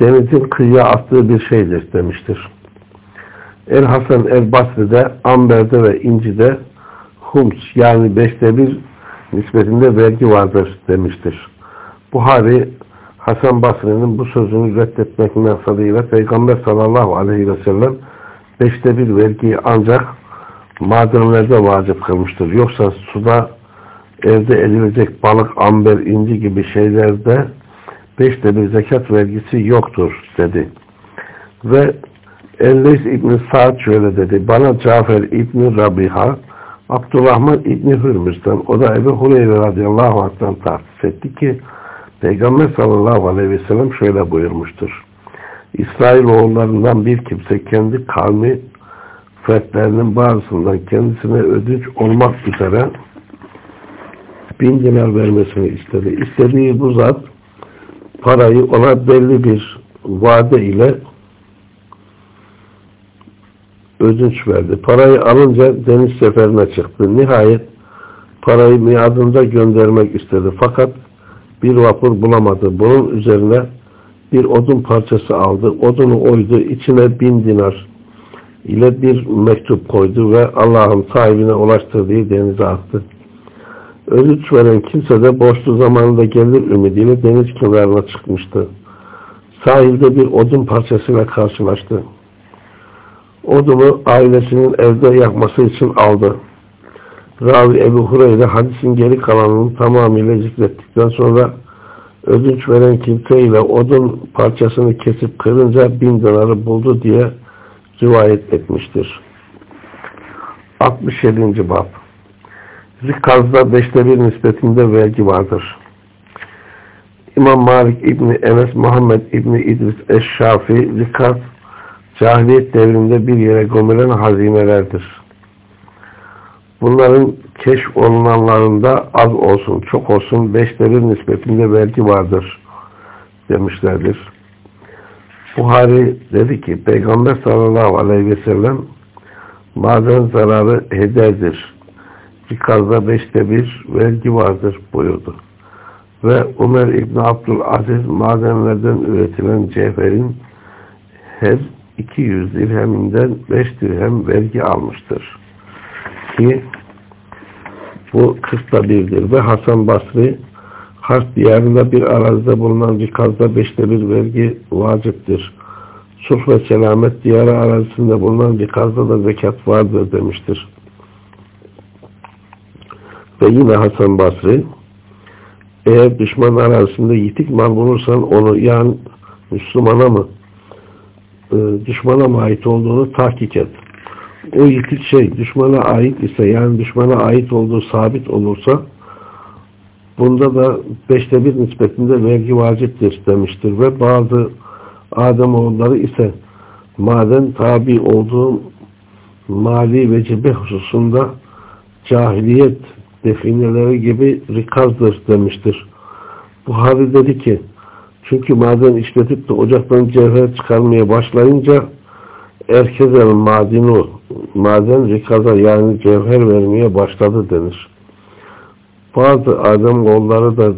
denizin kıyıya attığı bir şeydir demiştir. El Hasan el Basri'de, Amber'de ve İnci'de hums yani beşte bir nispetinde vergi vardır demiştir. Buhari Hasan Basri'nin bu sözünü reddetmek maksadıyla Peygamber sallallahu aleyhi ve sellem beşte bir vergiyi ancak madenlerde vacip kılmıştır. Yoksa suda elde edilecek balık, amber, inci gibi şeylerde beşte bir zekat vergisi yoktur dedi. Ve Elleys İbni Sa'd şöyle dedi. Bana Cafer İbni Rabiha Abdurrahman İbni Hürmüz'den o da Ebu Hureyre radıyallahu anh'tan tahsis etti ki Peygamber sallallahu aleyhi ve sellem şöyle buyurmuştur. İsrail oğullarından bir kimse kendi kavmi fertlerinin bazısından kendisine ödünç olmak üzere bin dinar vermesini istedi. İstediği bu zat parayı ona belli bir vade ile ödünç verdi. Parayı alınca deniz seferine çıktı. Nihayet parayı miadında göndermek istedi. Fakat bir vapur bulamadı. Bunun üzerine bir odun parçası aldı. Odunu oydu. içine bin dinar ile bir mektup koydu ve Allah'ın sahibine ulaştırdığı denize attı. Ödünç veren kimse de boşlu zamanında gelir ümidiyle deniz kenarına çıkmıştı. Sahilde bir odun parçasıyla karşılaştı. Odunu ailesinin evde yakması için aldı. Ravi Ebu Hureyre hadisin geri kalanını tamamıyla zikrettikten sonra ödünç veren kimseyle odun parçasını kesip kırınca bin dinarı buldu diye rivayet etmiştir. 67. Bab Rikazda beşte bir nispetinde vergi vardır. İmam Malik İbni Enes Muhammed İbni İdris Eşşafi Rikaz cahiliyet devrinde bir yere gömülen hazinelerdir. Bunların keşf olunanlarında az olsun, çok olsun beşte bir nispetinde vergi vardır demişlerdir. Buhari dedi ki Peygamber sallallahu aleyhi ve sellem maden zararı hederdir. Rikazda beşte bir vergi vardır buyurdu. Ve Ömer İbni Abdülaziz madenlerden üretilen cevherin her 200 dirheminden 5 dirhem vergi almıştır. Ki bu kırkta birdir. Ve Hasan Basri Harp diyarında bir arazide bulunan rikazda beşte bir vergi vaciptir. Sulh ve selamet diyarı arazisinde bulunan rikazda da zekat vardır demiştir. Ve yine Hasan Basri eğer düşman arasında yitik mal bulursan onu yani Müslümana mı düşmana mı ait olduğunu tahkik et. O yitik şey düşmana ait ise yani düşmana ait olduğu sabit olursa bunda da beşte bir nispetinde vergi vaciptir demiştir ve bazı Ademoğulları ise maden tabi olduğu mali vecibe hususunda cahiliyet defineleri gibi rikazdır demiştir. Buhari dedi ki çünkü maden işletip de ocaktan cevher çıkarmaya başlayınca erkezel madinu maden rikaza yani cevher vermeye başladı denir. Bazı Adem oğulları da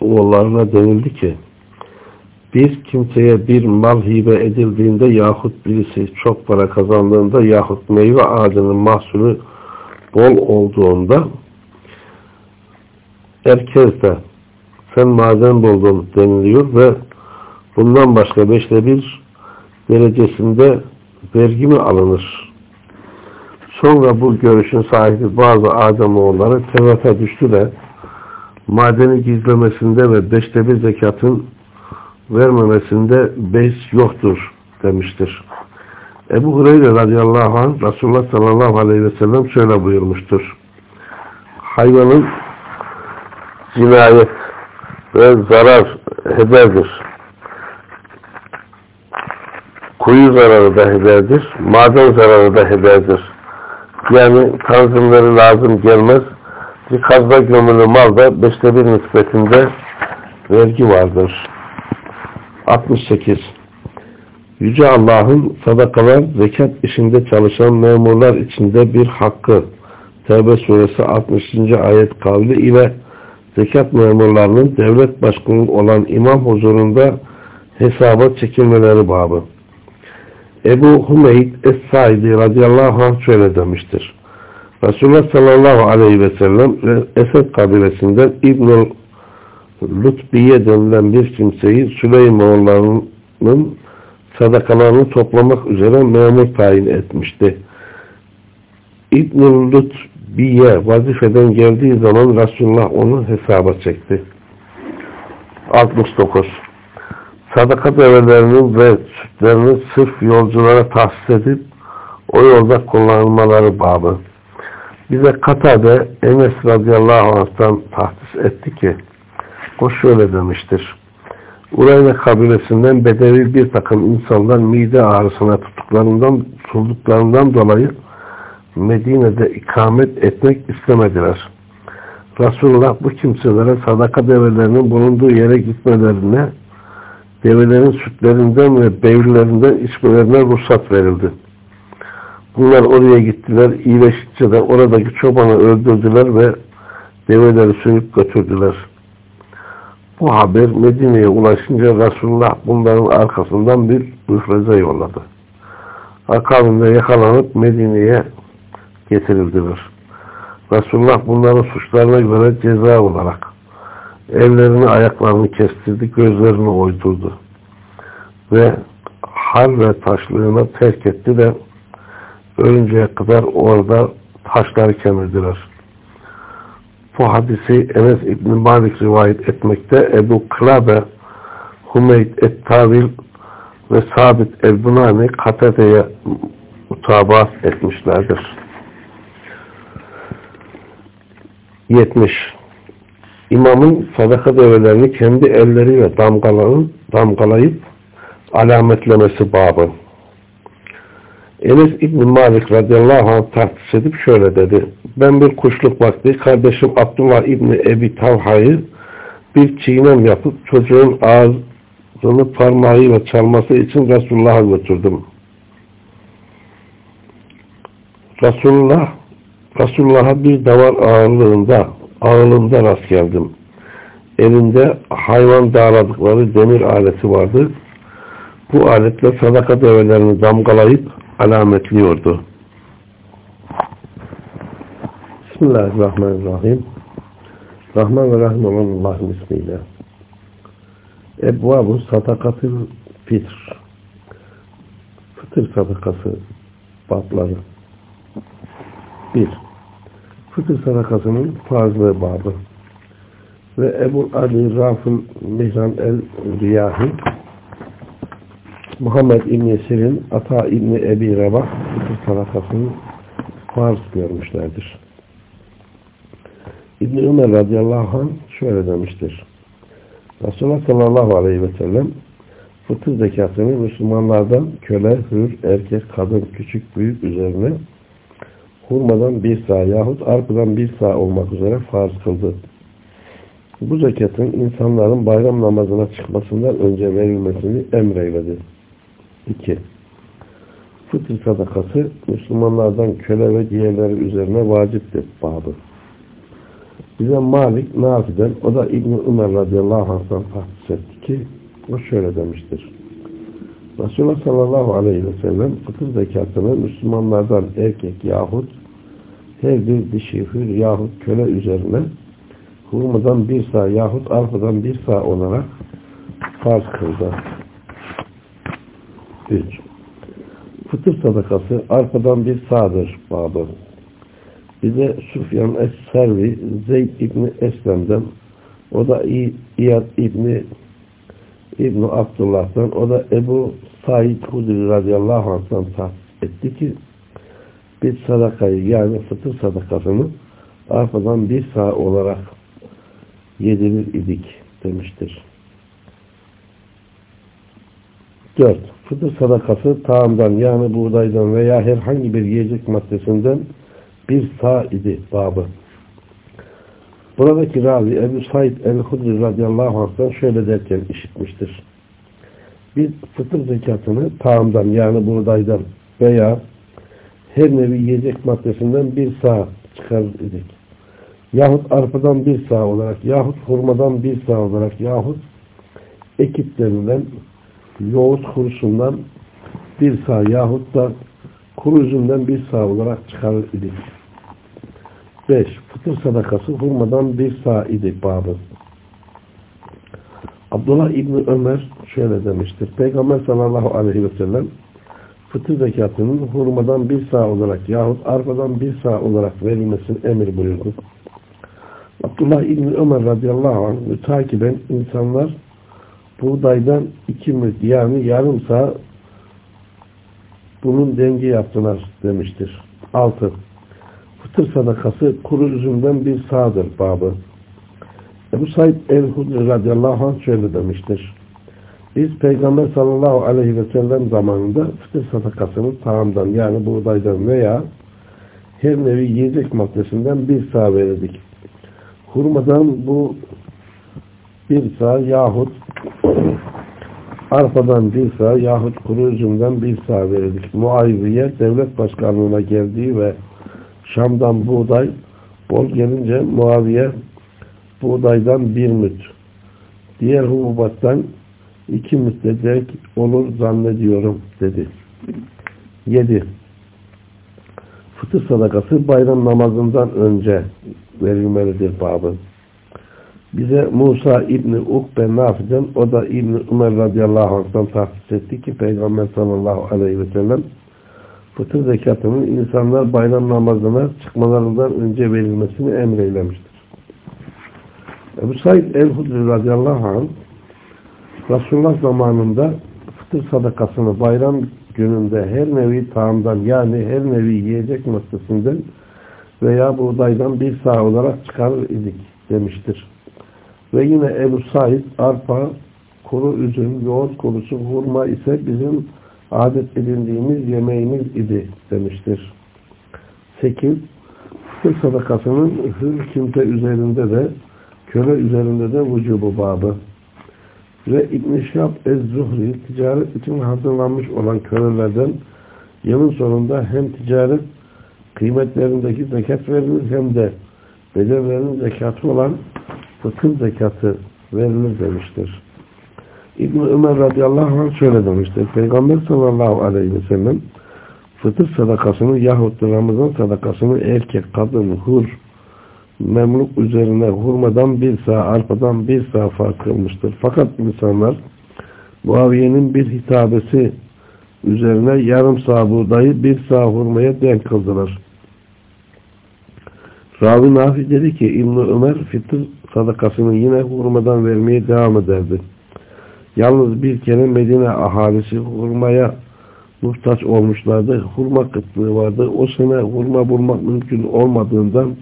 oğullarına denildi ki bir kimseye bir mal hibe edildiğinde yahut birisi çok para kazandığında yahut meyve ağacının mahsulü bol olduğunda herkes de sen maden buldun deniliyor ve bundan başka beşte bir derecesinde vergi mi alınır? Sonra bu görüşün sahibi bazı Ademoğulları tevefe düştü de madeni gizlemesinde ve beşte bir zekatın vermemesinde beis yoktur demiştir. Ebu Hureyre radıyallahu anh Resulullah sallallahu aleyhi ve sellem şöyle buyurmuştur. Hayvanın cinayet ve zarar hederdir. Kuyu zararı da hederdir. Maden zararı da hederdir. Yani tanzimleri lazım gelmez. Bir kazda gömülü malda beşte bir nispetinde vergi vardır. 68. Yüce Allah'ın sadakalar zekat işinde çalışan memurlar içinde bir hakkı. Tevbe suresi 60. ayet kavli ile zekat memurlarının devlet başkanı olan imam huzurunda hesaba çekilmeleri babı. Ebu Hümeyd Es-Saidi radıyallahu anh şöyle demiştir. Resulullah sallallahu aleyhi ve sellem Esed kabilesinden İbnül Lutbiye denilen bir kimseyi Süleymoğullarının sadakalarını toplamak üzere memur tayin etmişti. İbnül Lutbiye vazifeden geldiği zaman Resulullah onu hesaba çekti. 69. Sadaka develerinin ve sütlerini sırf yolculara tahsis edip o yolda kullanılmaları babı. Bize Katade Enes radıyallahu anh'tan tahsis etti ki o şöyle demiştir. Urayna kabilesinden bedevi bir takım insanlar mide ağrısına tutuklarından, tutulduklarından dolayı Medine'de ikamet etmek istemediler. Resulullah bu kimselere sadaka develerinin bulunduğu yere gitmelerine develerin sütlerinden ve bevrilerinden içmelerine ruhsat verildi. Bunlar oraya gittiler. İyileştikçe de oradaki çobanı öldürdüler ve develeri sürüp götürdüler. Bu haber Medine'ye ulaşınca Resulullah bunların arkasından bir müfreze yolladı. Akabinde yakalanıp Medine'ye getirildiler. Resulullah bunların suçlarına göre ceza olarak ellerini ayaklarını kestirdi, gözlerini oydurdu. Ve hal ve taşlığına terk etti de ölünceye kadar orada taşları kemirdiler. Bu hadisi Enes İbn Malik rivayet etmekte Ebu Klabe, Hümeyd et-Tavil ve Sabit el-Bunani Katade'ye mutabat etmişlerdir. 70. İmamın sadaka develerini kendi elleriyle damgalayıp, damgalayıp alametlemesi babı. Enes İbn Malik radıyallahu anh tartış edip şöyle dedi. Ben bir kuşluk vakti kardeşim Abdullah İbni Ebi Tavha'yı bir çiğnem yapıp çocuğun ağzını parmağıyla çalması için Resulullah'a götürdüm. Resulullah Resulullah'a bir davar ağırlığında ağırlığında rast geldim. Elinde hayvan dağladıkları demir aleti vardı. Bu aletle sadaka develerini damgalayıp alametliyordu. Bismillahirrahmanirrahim. Rahman ve Rahim olan Allah'ın ismiyle. Ebvabu sadakatül fitr. Fıtır sadakası babları. Bir. Fıtır sadakasının farzlığı babı. Ve Ebu Ali Rafıl Mihran el-Riyahi Muhammed İbni Sirin Ata İbni Ebi Rebah fıtır sadakasını farz görmüşlerdir. İbni Ömer radıyallahu anh şöyle demiştir. Resulullah sallallahu aleyhi ve sellem fıtır zekatını Müslümanlardan köle, hür, erkek, kadın, küçük, büyük üzerine hurmadan bir sağ yahut arpadan bir sağ olmak üzere farz kıldı. Bu zekatın insanların bayram namazına çıkmasından önce verilmesini emreyledi. 2. Fıtır sadakası Müslümanlardan köle ve diğerleri üzerine vaciptir babı. Bize Malik Nafi'den o da İbn-i Ömer radıyallahu anh'tan tahsis ki o şöyle demiştir. Resulullah sallallahu aleyhi ve sellem fıtır zekatını Müslümanlardan erkek yahut her bir dişi hür yahut köle üzerine hurmadan bir sağ yahut arpadan bir sağ olarak farz kıldı. 3. Fıtır sadakası arpadan bir sağdır babı. Bize Sufyan Es-Servi Zeyd İbni Eslem'den o da İyad İbni İbni Abdullah'tan o da Ebu Said Hudri radıyallahu tahsis etti ki bir sadakayı yani fıtır sadakasını arpadan bir sağ olarak yedirir idik demiştir. 4. Fıtır sadakası tağımdan yani buğdaydan veya herhangi bir yiyecek maddesinden bir sağ idi babı. Buradaki ravi Ebu Said el-Hudri radıyallahu anh'tan şöyle derken işitmiştir. Biz fıtır zekatını tağımdan yani buğdaydan veya her nevi yiyecek maddesinden bir sağ çıkarır idik. Yahut arpadan bir sağ olarak, yahut hurmadan bir sağ olarak, yahut ekip denilen yoğurt kurusundan bir sağ yahut da kuru üzümden bir sağ olarak çıkarır idik. 5. Fıtır sadakası hurmadan bir sağ idik babı. Abdullah İbni Ömer şöyle demiştir. Peygamber sallallahu aleyhi ve sellem fıtır zekatının hurmadan bir sağ olarak yahut arpadan bir sağ olarak verilmesini emir buyurdu. Abdullah İbni Ömer radıyallahu anh takiben insanlar buğdaydan iki müd yani yarım sağ bunun denge yaptılar demiştir. 6. Fıtır sadakası kuru üzümden bir sağdır babı. Ebu Said el-Hudri radıyallahu anh şöyle demiştir. Biz Peygamber sallallahu aleyhi ve sellem zamanında fıtır sadakasını tağımdan yani buğdaydan veya her nevi yiyecek maddesinden bir sağ verirdik. Hurmadan bu bir sağ yahut arpadan bir sağ yahut kuru üzümden bir sağ verirdik. Muaviye devlet başkanlığına geldiği ve Şam'dan buğday bol gelince Muaviye buğdaydan bir müt diğer hububattan iki müddedek olur zannediyorum dedi. 7. Fıtır sadakası bayram namazından önce verilmelidir babı. Bize Musa İbni Ukbe Nafi'den o da İbni Ömer radıyallahu anh'tan tahsis etti ki Peygamber sallallahu aleyhi ve sellem fıtır zekatının insanlar bayram namazına çıkmalarından önce verilmesini emreylemiştir. Ebu Said el-Hudri radıyallahu anh Resulullah zamanında fıtır sadakasını bayram gününde her nevi tağımdan yani her nevi yiyecek maddesinden veya buğdaydan bir sağ olarak çıkarır idik demiştir. Ve yine Ebu Said arpa, kuru üzüm, yoğurt kurusu, hurma ise bizim adet edindiğimiz yemeğimiz idi demiştir. 8. Fıtır sadakasının hür kimse üzerinde de köle üzerinde de vücubu babı. Ve İbn-i Şab Ez-Zuhri ticaret için hazırlanmış olan kölelerden yılın sonunda hem ticaret kıymetlerindeki zekat verilir hem de bedellerinin zekatı olan fıkıh zekatı verilir demiştir. İbn Ömer radıyallahu anh şöyle demiştir. Peygamber sallallahu aleyhi ve sellem fıtır sadakasını yahut Ramazan sadakasını erkek, kadın, hur, memluk üzerine hurmadan bir sağ, arpadan bir sağ fark kılmıştır. Fakat insanlar Muaviye'nin bir hitabesi üzerine yarım sağ buğdayı bir sağ hurmaya denk kıldılar. Ravi Nafi dedi ki İbn Ömer fitr sadakasını yine hurmadan vermeye devam ederdi. Yalnız bir kere Medine ahalisi hurmaya muhtaç olmuşlardı. Hurma kıtlığı vardı. O sene hurma bulmak mümkün olmadığından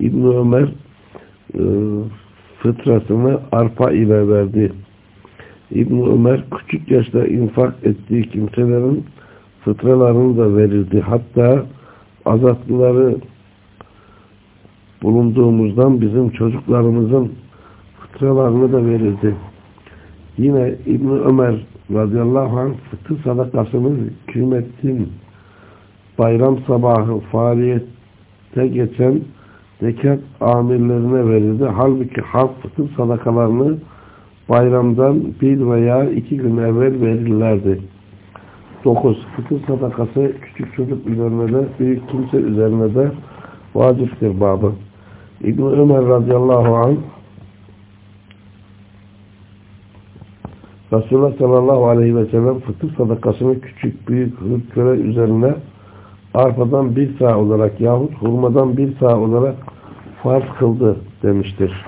İbn Ömer e, fıtrasını arpa ile verdi. İbn Ömer küçük yaşta infak ettiği kimselerin fıtralarını da verirdi. Hatta azatlıları bulunduğumuzdan bizim çocuklarımızın fıtralarını da verirdi. Yine İbn Ömer radıyallahu anh fıtır sadakasını hükümetin bayram sabahı faaliyette geçen zekat amirlerine verirdi. Halbuki halk fıtır sadakalarını bayramdan bir veya iki gün evvel verirlerdi. 9. Fıtır sadakası küçük çocuk üzerine de büyük kimse üzerine de vaciptir babı. İbn Ömer radıyallahu anh Resulullah sallallahu aleyhi ve sellem fıtır sadakasını küçük, büyük, köle üzerine arpadan bir sağ olarak yahut hurmadan bir sağ olarak farz kıldı demiştir.